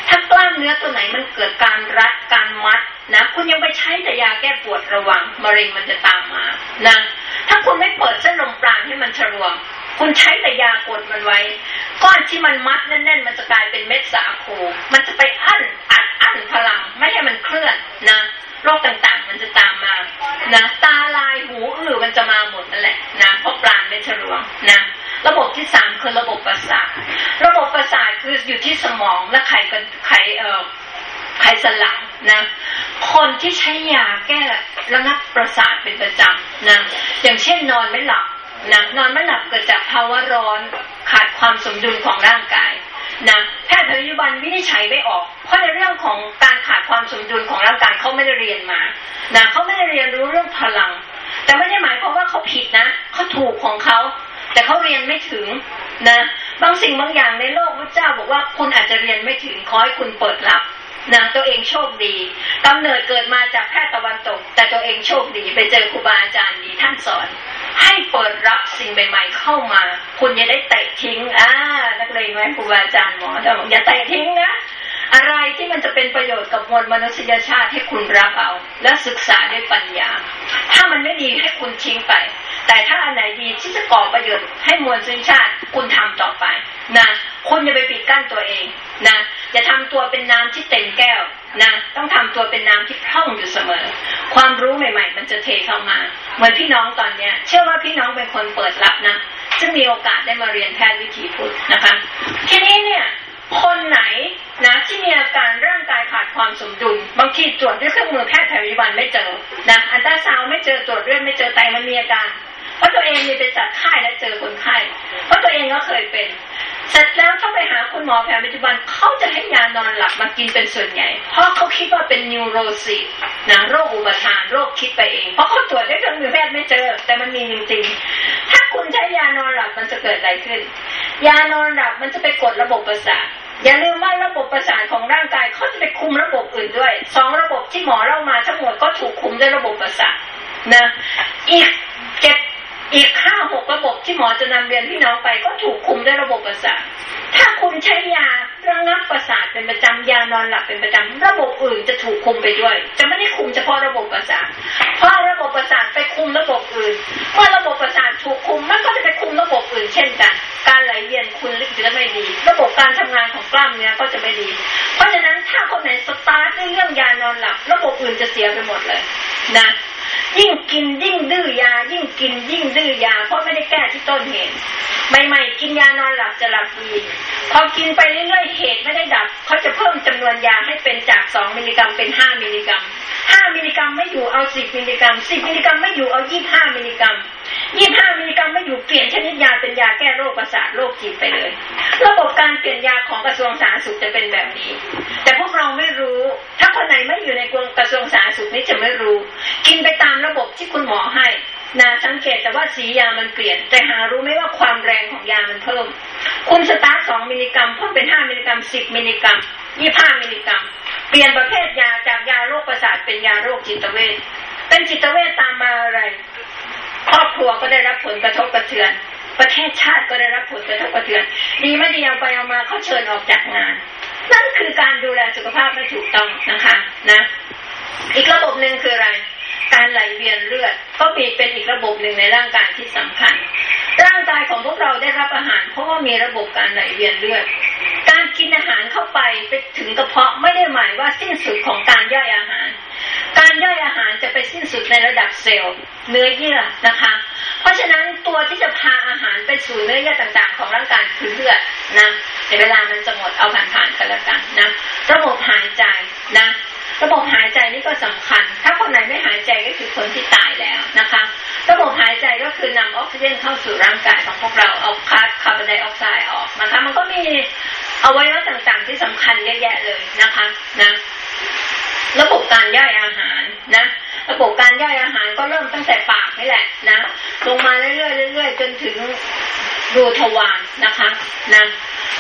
A: ถ้ากล้ามเนื้อตัวไหนมันเกิดการรัดการมัดนะ คุณยังไปใช้แต่ยาแก้ปวดระวังมะเร็งมันจะตามมานะถ้าคุณไม่เปิดเส้นลมปราณให้มันชะลวงคุณใช้แต่ยากดมันไว้ ก้อนที่มันมัดแน่นๆ มันจะกลายเป็นเม็ดสาคู มันจะไปอั้นอัดอั้นพลังไม่ให้มันเคลื่อนนะ โรคต่างๆ มันจะตามมานะตาลายหูอื้อมันจะมาหมดนั่นแหละนะเพราะปราณไม่ทะลวงนะระบบที่สามคือระบบประสาทระบบประสาทคืออยู่ที่สมองและไขกันไขเอ่อไขสันหลังนะคนที่ใช้ยาแก้ระงับประสาทเป็นประจำนะอย่างเช่นนอนไม่หลับ นะนอนไม่หลับเกิดจากภาวะร้อนขาดความสมดุลของร่างกายนะแพทย์ปัจจุบันวินิจฉัยไม่ออก เพราะในเรื่องของการขาดความสมดุลของร่างกายเขาไม่ได้เรียนมานะเขาไม่ได้เรียนรู้เรื่องพลัง แต่ไม่ได้หมายความว่าเขาผิดนะเขาถูกของเขาแต่เขาเรียนไม่ถึงนะ บางสิ่งบางอย่างในโลกพระเจ้าบอกว่าคุณอาจจะเรียนไม่ถึงขอให้คุณเปิดรับ นะตัวเองโชคดีกำเนิดเกิดมาจากแพทย์ตะวันตก แต่ตัวเองโชคดีไปเจอครูบาอาจารย์ดีท่านสอน ให้เปิดรับสิ่งใหม่ ๆ เข้ามา คุณอย่าได้เตะทิ้งอ่านักเรียนไหมครูบาอาจารย์หมอจะบอกอย่าเตะทิ้งนะอะไรที่มันจะเป็นประโยชน์กับมวลมนุษยชาติให้คุณรับเอา และศึกษาด้วยปัญญา ถ้ามันไม่ดีให้คุณทิ้งไป แต่ถ้าอันไหนดีที่จะก่อประโยชน์ให้มวลชนชาติคุณทำต่อไปนะคุณอย่าไปปิดกั้นตัวเองนะ อย่าทำตัวเป็นน้ำที่เต็มแก้วนะต้องทำตัวเป็นน้ำที่พร่องอยู่เสมอ ความรู้ใหม่ ๆ มันจะเทเข้ามาเหมือนพี่น้องตอนเนี้ย เชื่อว่าพี่น้องเป็นคนเปิดรับนะจะมีโอกาสได้มาเรียนแพทย์วิถีพุทธนะคะทีนี้เนี่ยคนไหนนะที่มีอาการร่างกายขาดความสมดุลบางทีตรวจด้วยเครื่องมือแพทย์แผนปัจจุบันไม่เจอนะอันตราซาวไม่เจอตรวจเลือดไม่เจอไตมันมีอาการ เพราะตัวเองมีไปจัดไข้และเจอคนไข้ เพราะตัวเองก็เคยเป็น เสร็จแล้วถ้าไปหาคุณหมอแผนปัจจุบันเขาจะให้ยานอนหลับมากินเป็นส่วนใหญ่ เพราะเขาคิดว่าเป็นนิวโรซิสนะโรคอุปทานโรคคิดไปเอง เพราะเขาตรวจด้วยเครื่องมือแพทย์ไม่เจอ แต่มันมีจริงๆ ถ้าคุณใช้ยานอนหลับมันจะเกิดอะไรขึ้น ยานอนหลับมันจะไปกดระบบประสาทอย่าลืมว่าระบบประสาทของร่างกายเขาจะไปคุมระบบอื่นด้วยสองระบบที่หมอเล่ามาทั้งหมดก็ถูกคุมด้วยระบบประสาทนะอีกเจ็ด อีกห้าหกระบบที่หมอจะนำเรียนพี่น้องไปก็ถูกคุมด้วยระบบประสาท ถ้าคุณใช้ยาระงับประสาทเป็นประจำยานอนหลับเป็นประจำระบบอื่นจะถูกคุมไปด้วย จะไม่ได้คุมเฉพาะระบบประสาท เพราะระบบประสาทไปคุมระบบอื่น เมื่อระบบประสาทถูกคุมมันก็จะไปคุมระบบอื่น เช่นกัน การไหลเวียนคุณลึกจะไม่ดี ระบบการทำงานของกล้ามเนื้อก็จะไม่ดี เพราะฉะนั้นถ้าคนไหนสตาร์ทเรื่องยานอนหลับ ระบบอื่นจะเสียไปหมดเลยนะ ยิ่งกินยิ่งดื้อยา ยิ่งกินยิ่งดื้อยา เพราะไม่ได้แก้ที่ต้นเหตุใหม่ๆกินยานอนหลับจะหลับดีพอกินไปเรื่อยๆเหตุไม่ได้ดับเขาจะเพิ่มจำนวนยาให้เป็นจากสองมิลลิกรัมเป็นห้ามิลลิกรัมห้ามิลลิกรัมไม่อยู่เอาสิบมิลลิกรัมสิบมิลลิกรัมไม่อยู่เอายี่ห้ามิลลิกรัมยี่ห้ามิลลิกรัมไม่อยู่เปลี่ยนชนิดยาเป็นยาแก้โรคประสาทโรคจิตไปเลย ระบบการเปลี่ยนยาของกระทรวงสาธารณสุขจะเป็นแบบนี้ แต่พวกเราไม่รู้ ถ้าคนไหนไม่อยู่ในกระทรวงสาธารณสุขนี้จะไม่รู้ กินไปตามระบบที่คุณหมอให้นะสังเกตแต่ว่าสียามันเปลี่ยน แต่หารู้ไหมว่าความแรงของยามันเพิ่ม คุณสตาร์ทสองมิลลิกรัมเพิ่มเป็นห้ามิลลิกรัมสิบมิลลิกรัมยี่ห้ามิลลิกรัม เปลี่ยนประเภทยาจากยาโรคประสาทเป็นยาโรคจิตเวชเป็นจิตเวชตามมาอะไร ครอบครัวก็ได้รับผลกระทบกระเทือน ประเทศชาติก็ได้รับผลกระทบกระเทือน ดีไม่ดีเอาไปเอามาเขาเชิญออกจากงาน นั่นคือการดูแลสุขภาพไม่ถูกต้องนะคะนะ อีกระบบหนึ่งคืออะไร การไหลเวียนเลือดก็มีเป็นอีกระบบหนึ่งในร่างกายที่สำคัญ ร่างกายของพวกเราได้รับอาหาร เพราะว่ามีระบบการไหลเวียนเลือด การกินอาหารเข้าไปไปถึงกระเพาะไม่ได้หมายว่าสิ้นสุดของการย่อยอาหาร การย่อยอาหารจะไปสิ้นสุดในระดับเซลล์เนื้อเยื่อนะคะ เพราะฉะนั้นตัวที่จะพาอาหารไปสู่เนื้อเยื่อต่างๆ ของร่างกายคือเลือดนะในเวลามันจะหมดเอาผ่านๆกันแล้วกันนะระบบหายใจนะ ระบบหายใจนี่ก็สำคัญ ถ้าคนไหนไม่หายใจก็คือคนที่ตายแล้วนะคะ ระบบหายใจก็คือนำออกซิเจนเข้าสู่ร่างกายของพวกเราเอาคาร์คาร์บอนไดออกไซด์ออกนะคะมันก็มีเอาไว้ว่าต่างๆที่สำคัญเยอะแยะเลยนะคะนะ ระบบการย่อยอาหารนะ ระบบการย่อยอาหารก็เริ่มตั้งแต่ปากนี่แหละนะ ลงมาเรื่อยๆเรื่อยๆจนถึงดูทวารนะคะนะ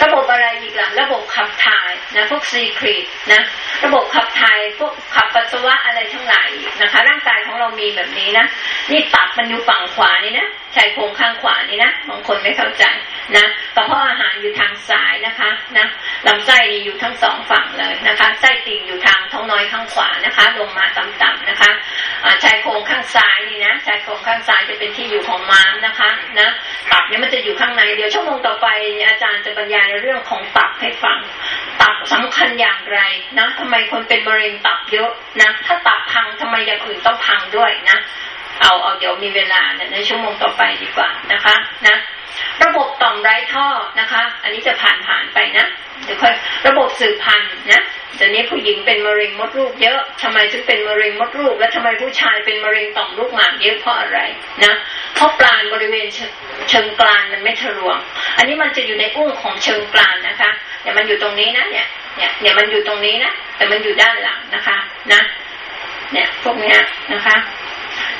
A: ระบบอะไรอีกล่ะระบบขับถ่ายนะพวกซีครีตนะระบบขับถ่ายพวกขับปัสสาวะอะไรทั้งหลายนะคะ ร่างกายของเรามีแบบนี้นะนี่ตับมันอยู่ฝั่งขวานี่นะชายโครงข้างขวานี่นะบางคนไม่เข้าใจนะกระเพาะอาหารอยู่ทางซ้ายนะคะนะลำไส้นี่อยู่ทั้งสองฝั่งเลยนะคะไส้ติ่งอยู่ทางท้องน้อยข้างขวานะคะ ลงมาต่ำๆนะคะชายโครงข้างซ้ายนี่นะชายโครงข้างซ้ายจะเป็นที่อยู่ของม้ามนะคะนะตับเนี่ยมันจะอยู่ข้างในเดี๋ยวชั่วโมงต่อไปอาจารย์จะบรรยายในเรื่องของตับให้ฟัง ตับสำคัญอย่างไรนะทำไมคนเป็นมะเร็งตับเยอะนะถ้าตับพังทำไมอย่างอื่นต้องพังด้วยนะเอาเอาเดี๋ยวมีเวลาในชั่วโมงต่อไปดีกว่านะคะนะระบบต่อมไร้ท่อนะคะ อันนี้จะผ่านผ่านไปนะเดี๋ยวค่อยระบบสืบพันธุ์นะ เดี๋ยวนี้ผู้หญิงเป็นมะเร็งมดลูกเยอะทำไมถึงเป็นมะเร็งมดลูก และทำไมผู้ชายเป็นมะเร็งต่อมลูกหมากเยอะเพราะอะไรนะเพราะปลานบริเวณเชิงกรานมันไม่ทะลวง อันนี้มันจะอยู่ในอุ้งของเชิงกรานนะคะเนี่ยมันอยู่ตรงนี้นะเนี่ยเนี่ยเนี่ยมันอยู่ตรงนี้นะแต่มันอยู่ด้านหลังนะคะนะเนี่ยพวกเนี้ยนะคะ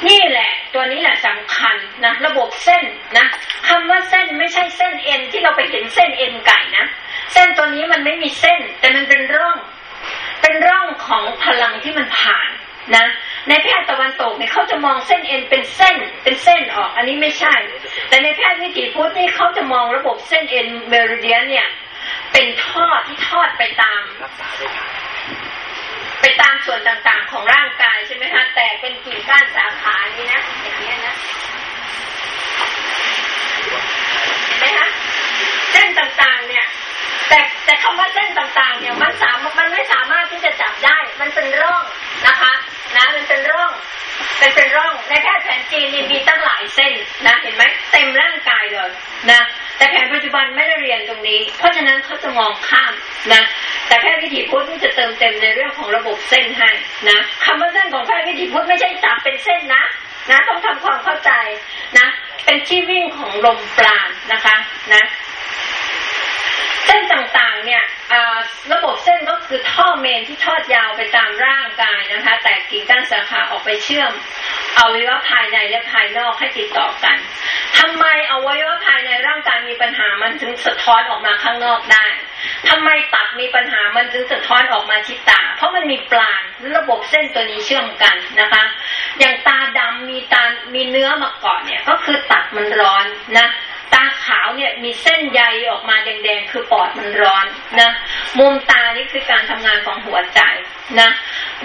A: นี่แหละตัวนี้แหละสำคัญนะระบบเส้นนะคำว่าเส้นไม่ใช่เส้นเอ็นที่เราไปเห็นเส้นเอ็นไก่นะเส้นตัวนี้มันไม่มีเส้น แต่มันเป็นร่อง เป็นร่องของพลังที่มันผ่านนะ ในแพทย์ตะวันตกเนี่ยเขาจะมองเส้นเอ็นเป็นเส้นเป็นเส้นออก อันนี้ไม่ใช่ แต่ในแพทย์วิถีพุทธนี่เขาจะมองระบบเส้นเอ็นเมริเดียนเนี่ยเป็นท่อที่ทอดไปตามไปตามส่วนต่างๆของร่างกายใช่ไหมคะแต่เป็นกิ่งก้านสาขานี้นะอย่างนี้นะเห็นไหมคะเส้นต่าง แต่แต่คำว่าเส้นต่างๆ เนี่ยมันสามมันไม่สามารถที่จะจับได้ มันเป็นร่องนะคะนะมันเป็นร่องเป็นเป็นร่องในแพทย์แผนจีนนี่มีตั้งหลายเส้นนะเห็นไหมเต็มร่างกายเลยนะแต่แผนปัจจุบันไม่ได้เรียนตรงนี้ เพราะฉะนั้นเขาจะมองข้ามนะแต่แพทย์วิถีพุทธจะเติมเต็มในเรื่องของระบบเส้นให้นะคำว่าเส้นของแพทย์วิถีพุทธไม่ใช่จับเป็นเส้นนะนะต้องทำความเข้าใจนะเป็นที่วิ่งของลมปราณนะคะนะ เส้นต่างๆเนี่ยระบบเส้นก็คือท่อเมนที่ทอดยาวไปตามร่างกายนะคะ แตกกิ่งก้านสาขาออกไปเชื่อมอวัยวะภายในและภายนอกให้ติดต่อกันทำไมอวัยวะภายในร่างกายมีปัญหามันถึงสะท้อนออกมาข้างนอกได้ทำไมตับมีปัญหามันถึงสะท้อนออกมาที่ตา เพราะมันมีปลานระบบเส้นตัวนี้เชื่อมกันนะคะ อย่างตาดำมีตา มีเนื้อมาเกาะเนี่ยก็คือตับมันร้อนนะ ขาวเนี่ยมีเส้นใยออกมาแดงๆ คือปอดมันร้อนนะมุมตานี่คือการทำงานของหัวใจนะ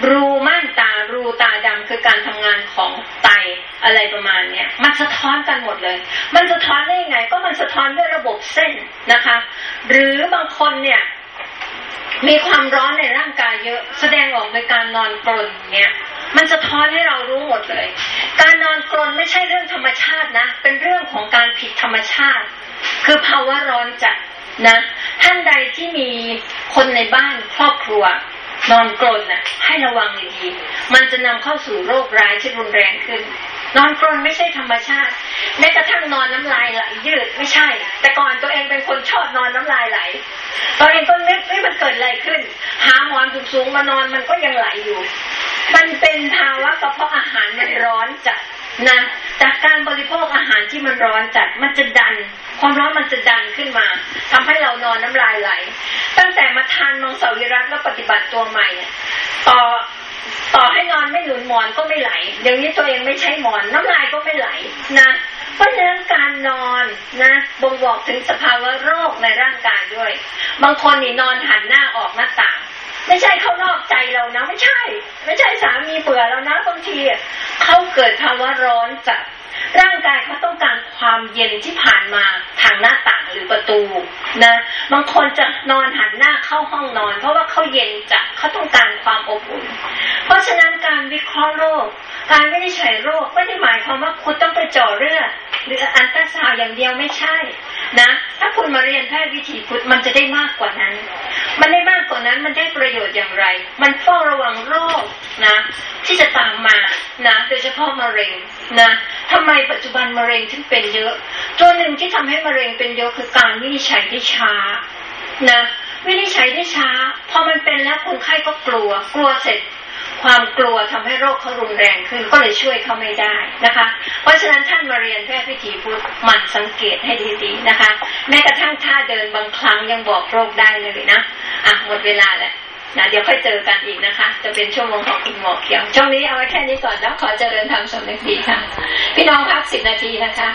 A: รูม่านตารูตาดำคือการทำงานของไตอะไรประมาณเนี้ยมันสะท้อนกันหมดเลย มันสะท้อนได้ยังไง ก็มันสะท้อนด้วยระบบเส้นนะคะ หรือบางคนเนี่ยมีความร้อนในร่างกายเยอะ แสดงออกในการนอนกรนเนี่ย มันจะท้อนให้เรารู้หมดเลย การนอนกรนไม่ใช่เรื่องธรรมชาตินะ เป็นเรื่องของการผิดธรรมชาติ คือภาวะร้อนจัดนะท่านใดที่มีคนในบ้านครอบครัว นอนกรนน่ะให้ระวังดีๆมันจะนำเข้าสู่โรคร้ายที่รุนแรงขึ้น นอนกรนไม่ใช่ธรรมชาติ แม้กระทั่งนอนน้ำลายไหลยืดไม่ใช่ แต่ก่อนตัวเองเป็นคนชอบนอนน้ำลายไหล ตัวเองก็นึกว่ามันเกิดอะไรขึ้น หาหมอนสูงๆมานอนมันก็ยังไหลอยู่ มันเป็นภาวะกระเพาะอาหารมันร้อนจัดนะจากการบริโภคอาหารที่มันร้อนจัดมันจะดัน ความร้อนมันจะดันขึ้นมาทำให้เรานอนน้ำลายไหล ตั้งแต่มาทานมังสวิรัตแล้วปฏิบัติตัวใหม่ต่อ ต่อให้นอนไม่หนุนหมอนก็ไม่ไหล เดี๋ยวนี้ตัวเองไม่ใช้หมอนน้ำลายก็ไม่ไหลนะเพราะฉะนั้นการนอนนะบ่งบอกถึงสภาวะโรคในร่างกายด้วย บางคนนี่นอนหันหน้าออกหน้าต่าง ไม่ใช่เขานอกใจเรานะ ไม่ใช่ ไม่ใช่สามีเบื่อเรานะบางทีเขาเกิดภาวะร้อนจัด ร่างกายเขาต้องการความเย็นที่ผ่านมาทางหน้าต่างหรือประตูนะบางคนจะนอนหันหน้าเข้าห้องนอน เพราะว่าเขาเย็นจัดเขาต้องการความอบอุ่น เพราะฉะนั้นการวิเคราะห์โรค การไม่ได้ใช้โรคไม่ได้หมายความว่าคุณต้องไปเจาะเลือดหรืออันตราซาวอย่างเดียวไม่ใช่นะถ้าคุณมาเรียนแพทย์วิถีพุทธมันจะได้มากกว่านั้น มันได้มากกว่านั้นมันได้ประโยชน์อย่างไร มันเฝ้าระวังโรคนะ ที่จะตามมานะ โดยเฉพาะมะเร็งนะทำไมปัจจุบันมะเร็งถึงเป็นเยอะ ตัวหนึ่งที่ทำให้มะเร็งเป็นเยอะคือการวินิจฉัยที่ช้านะวินิจฉัยที่ช้า พอมันเป็นแล้วคนไข้ก็กลัว กลัวเสร็จ ความกลัวทำให้โรคเขารุนแรงขึ้น ก็เลยช่วยเขาไม่ได้นะคะ เพราะฉะนั้นท่านมาเรียนแพทย์วิถีพุทธหมันสังเกตให้ดีๆนะคะ แม้กระทั่งท่าเดินบางครั้งยังบอกโรคได้เลยนะ อะหมดเวลาแล้ว นะเดี๋ยวค่อยเจอกันอีกนะคะ จะเป็นชั่วโมงของคุณหมอเขียวช่วงนี้เอาไว้แค่นี้ก่อนแล้วขอเจริญธรรมสำนึกดีค่ะ พี่น้องพักสิบนาทีนะคะ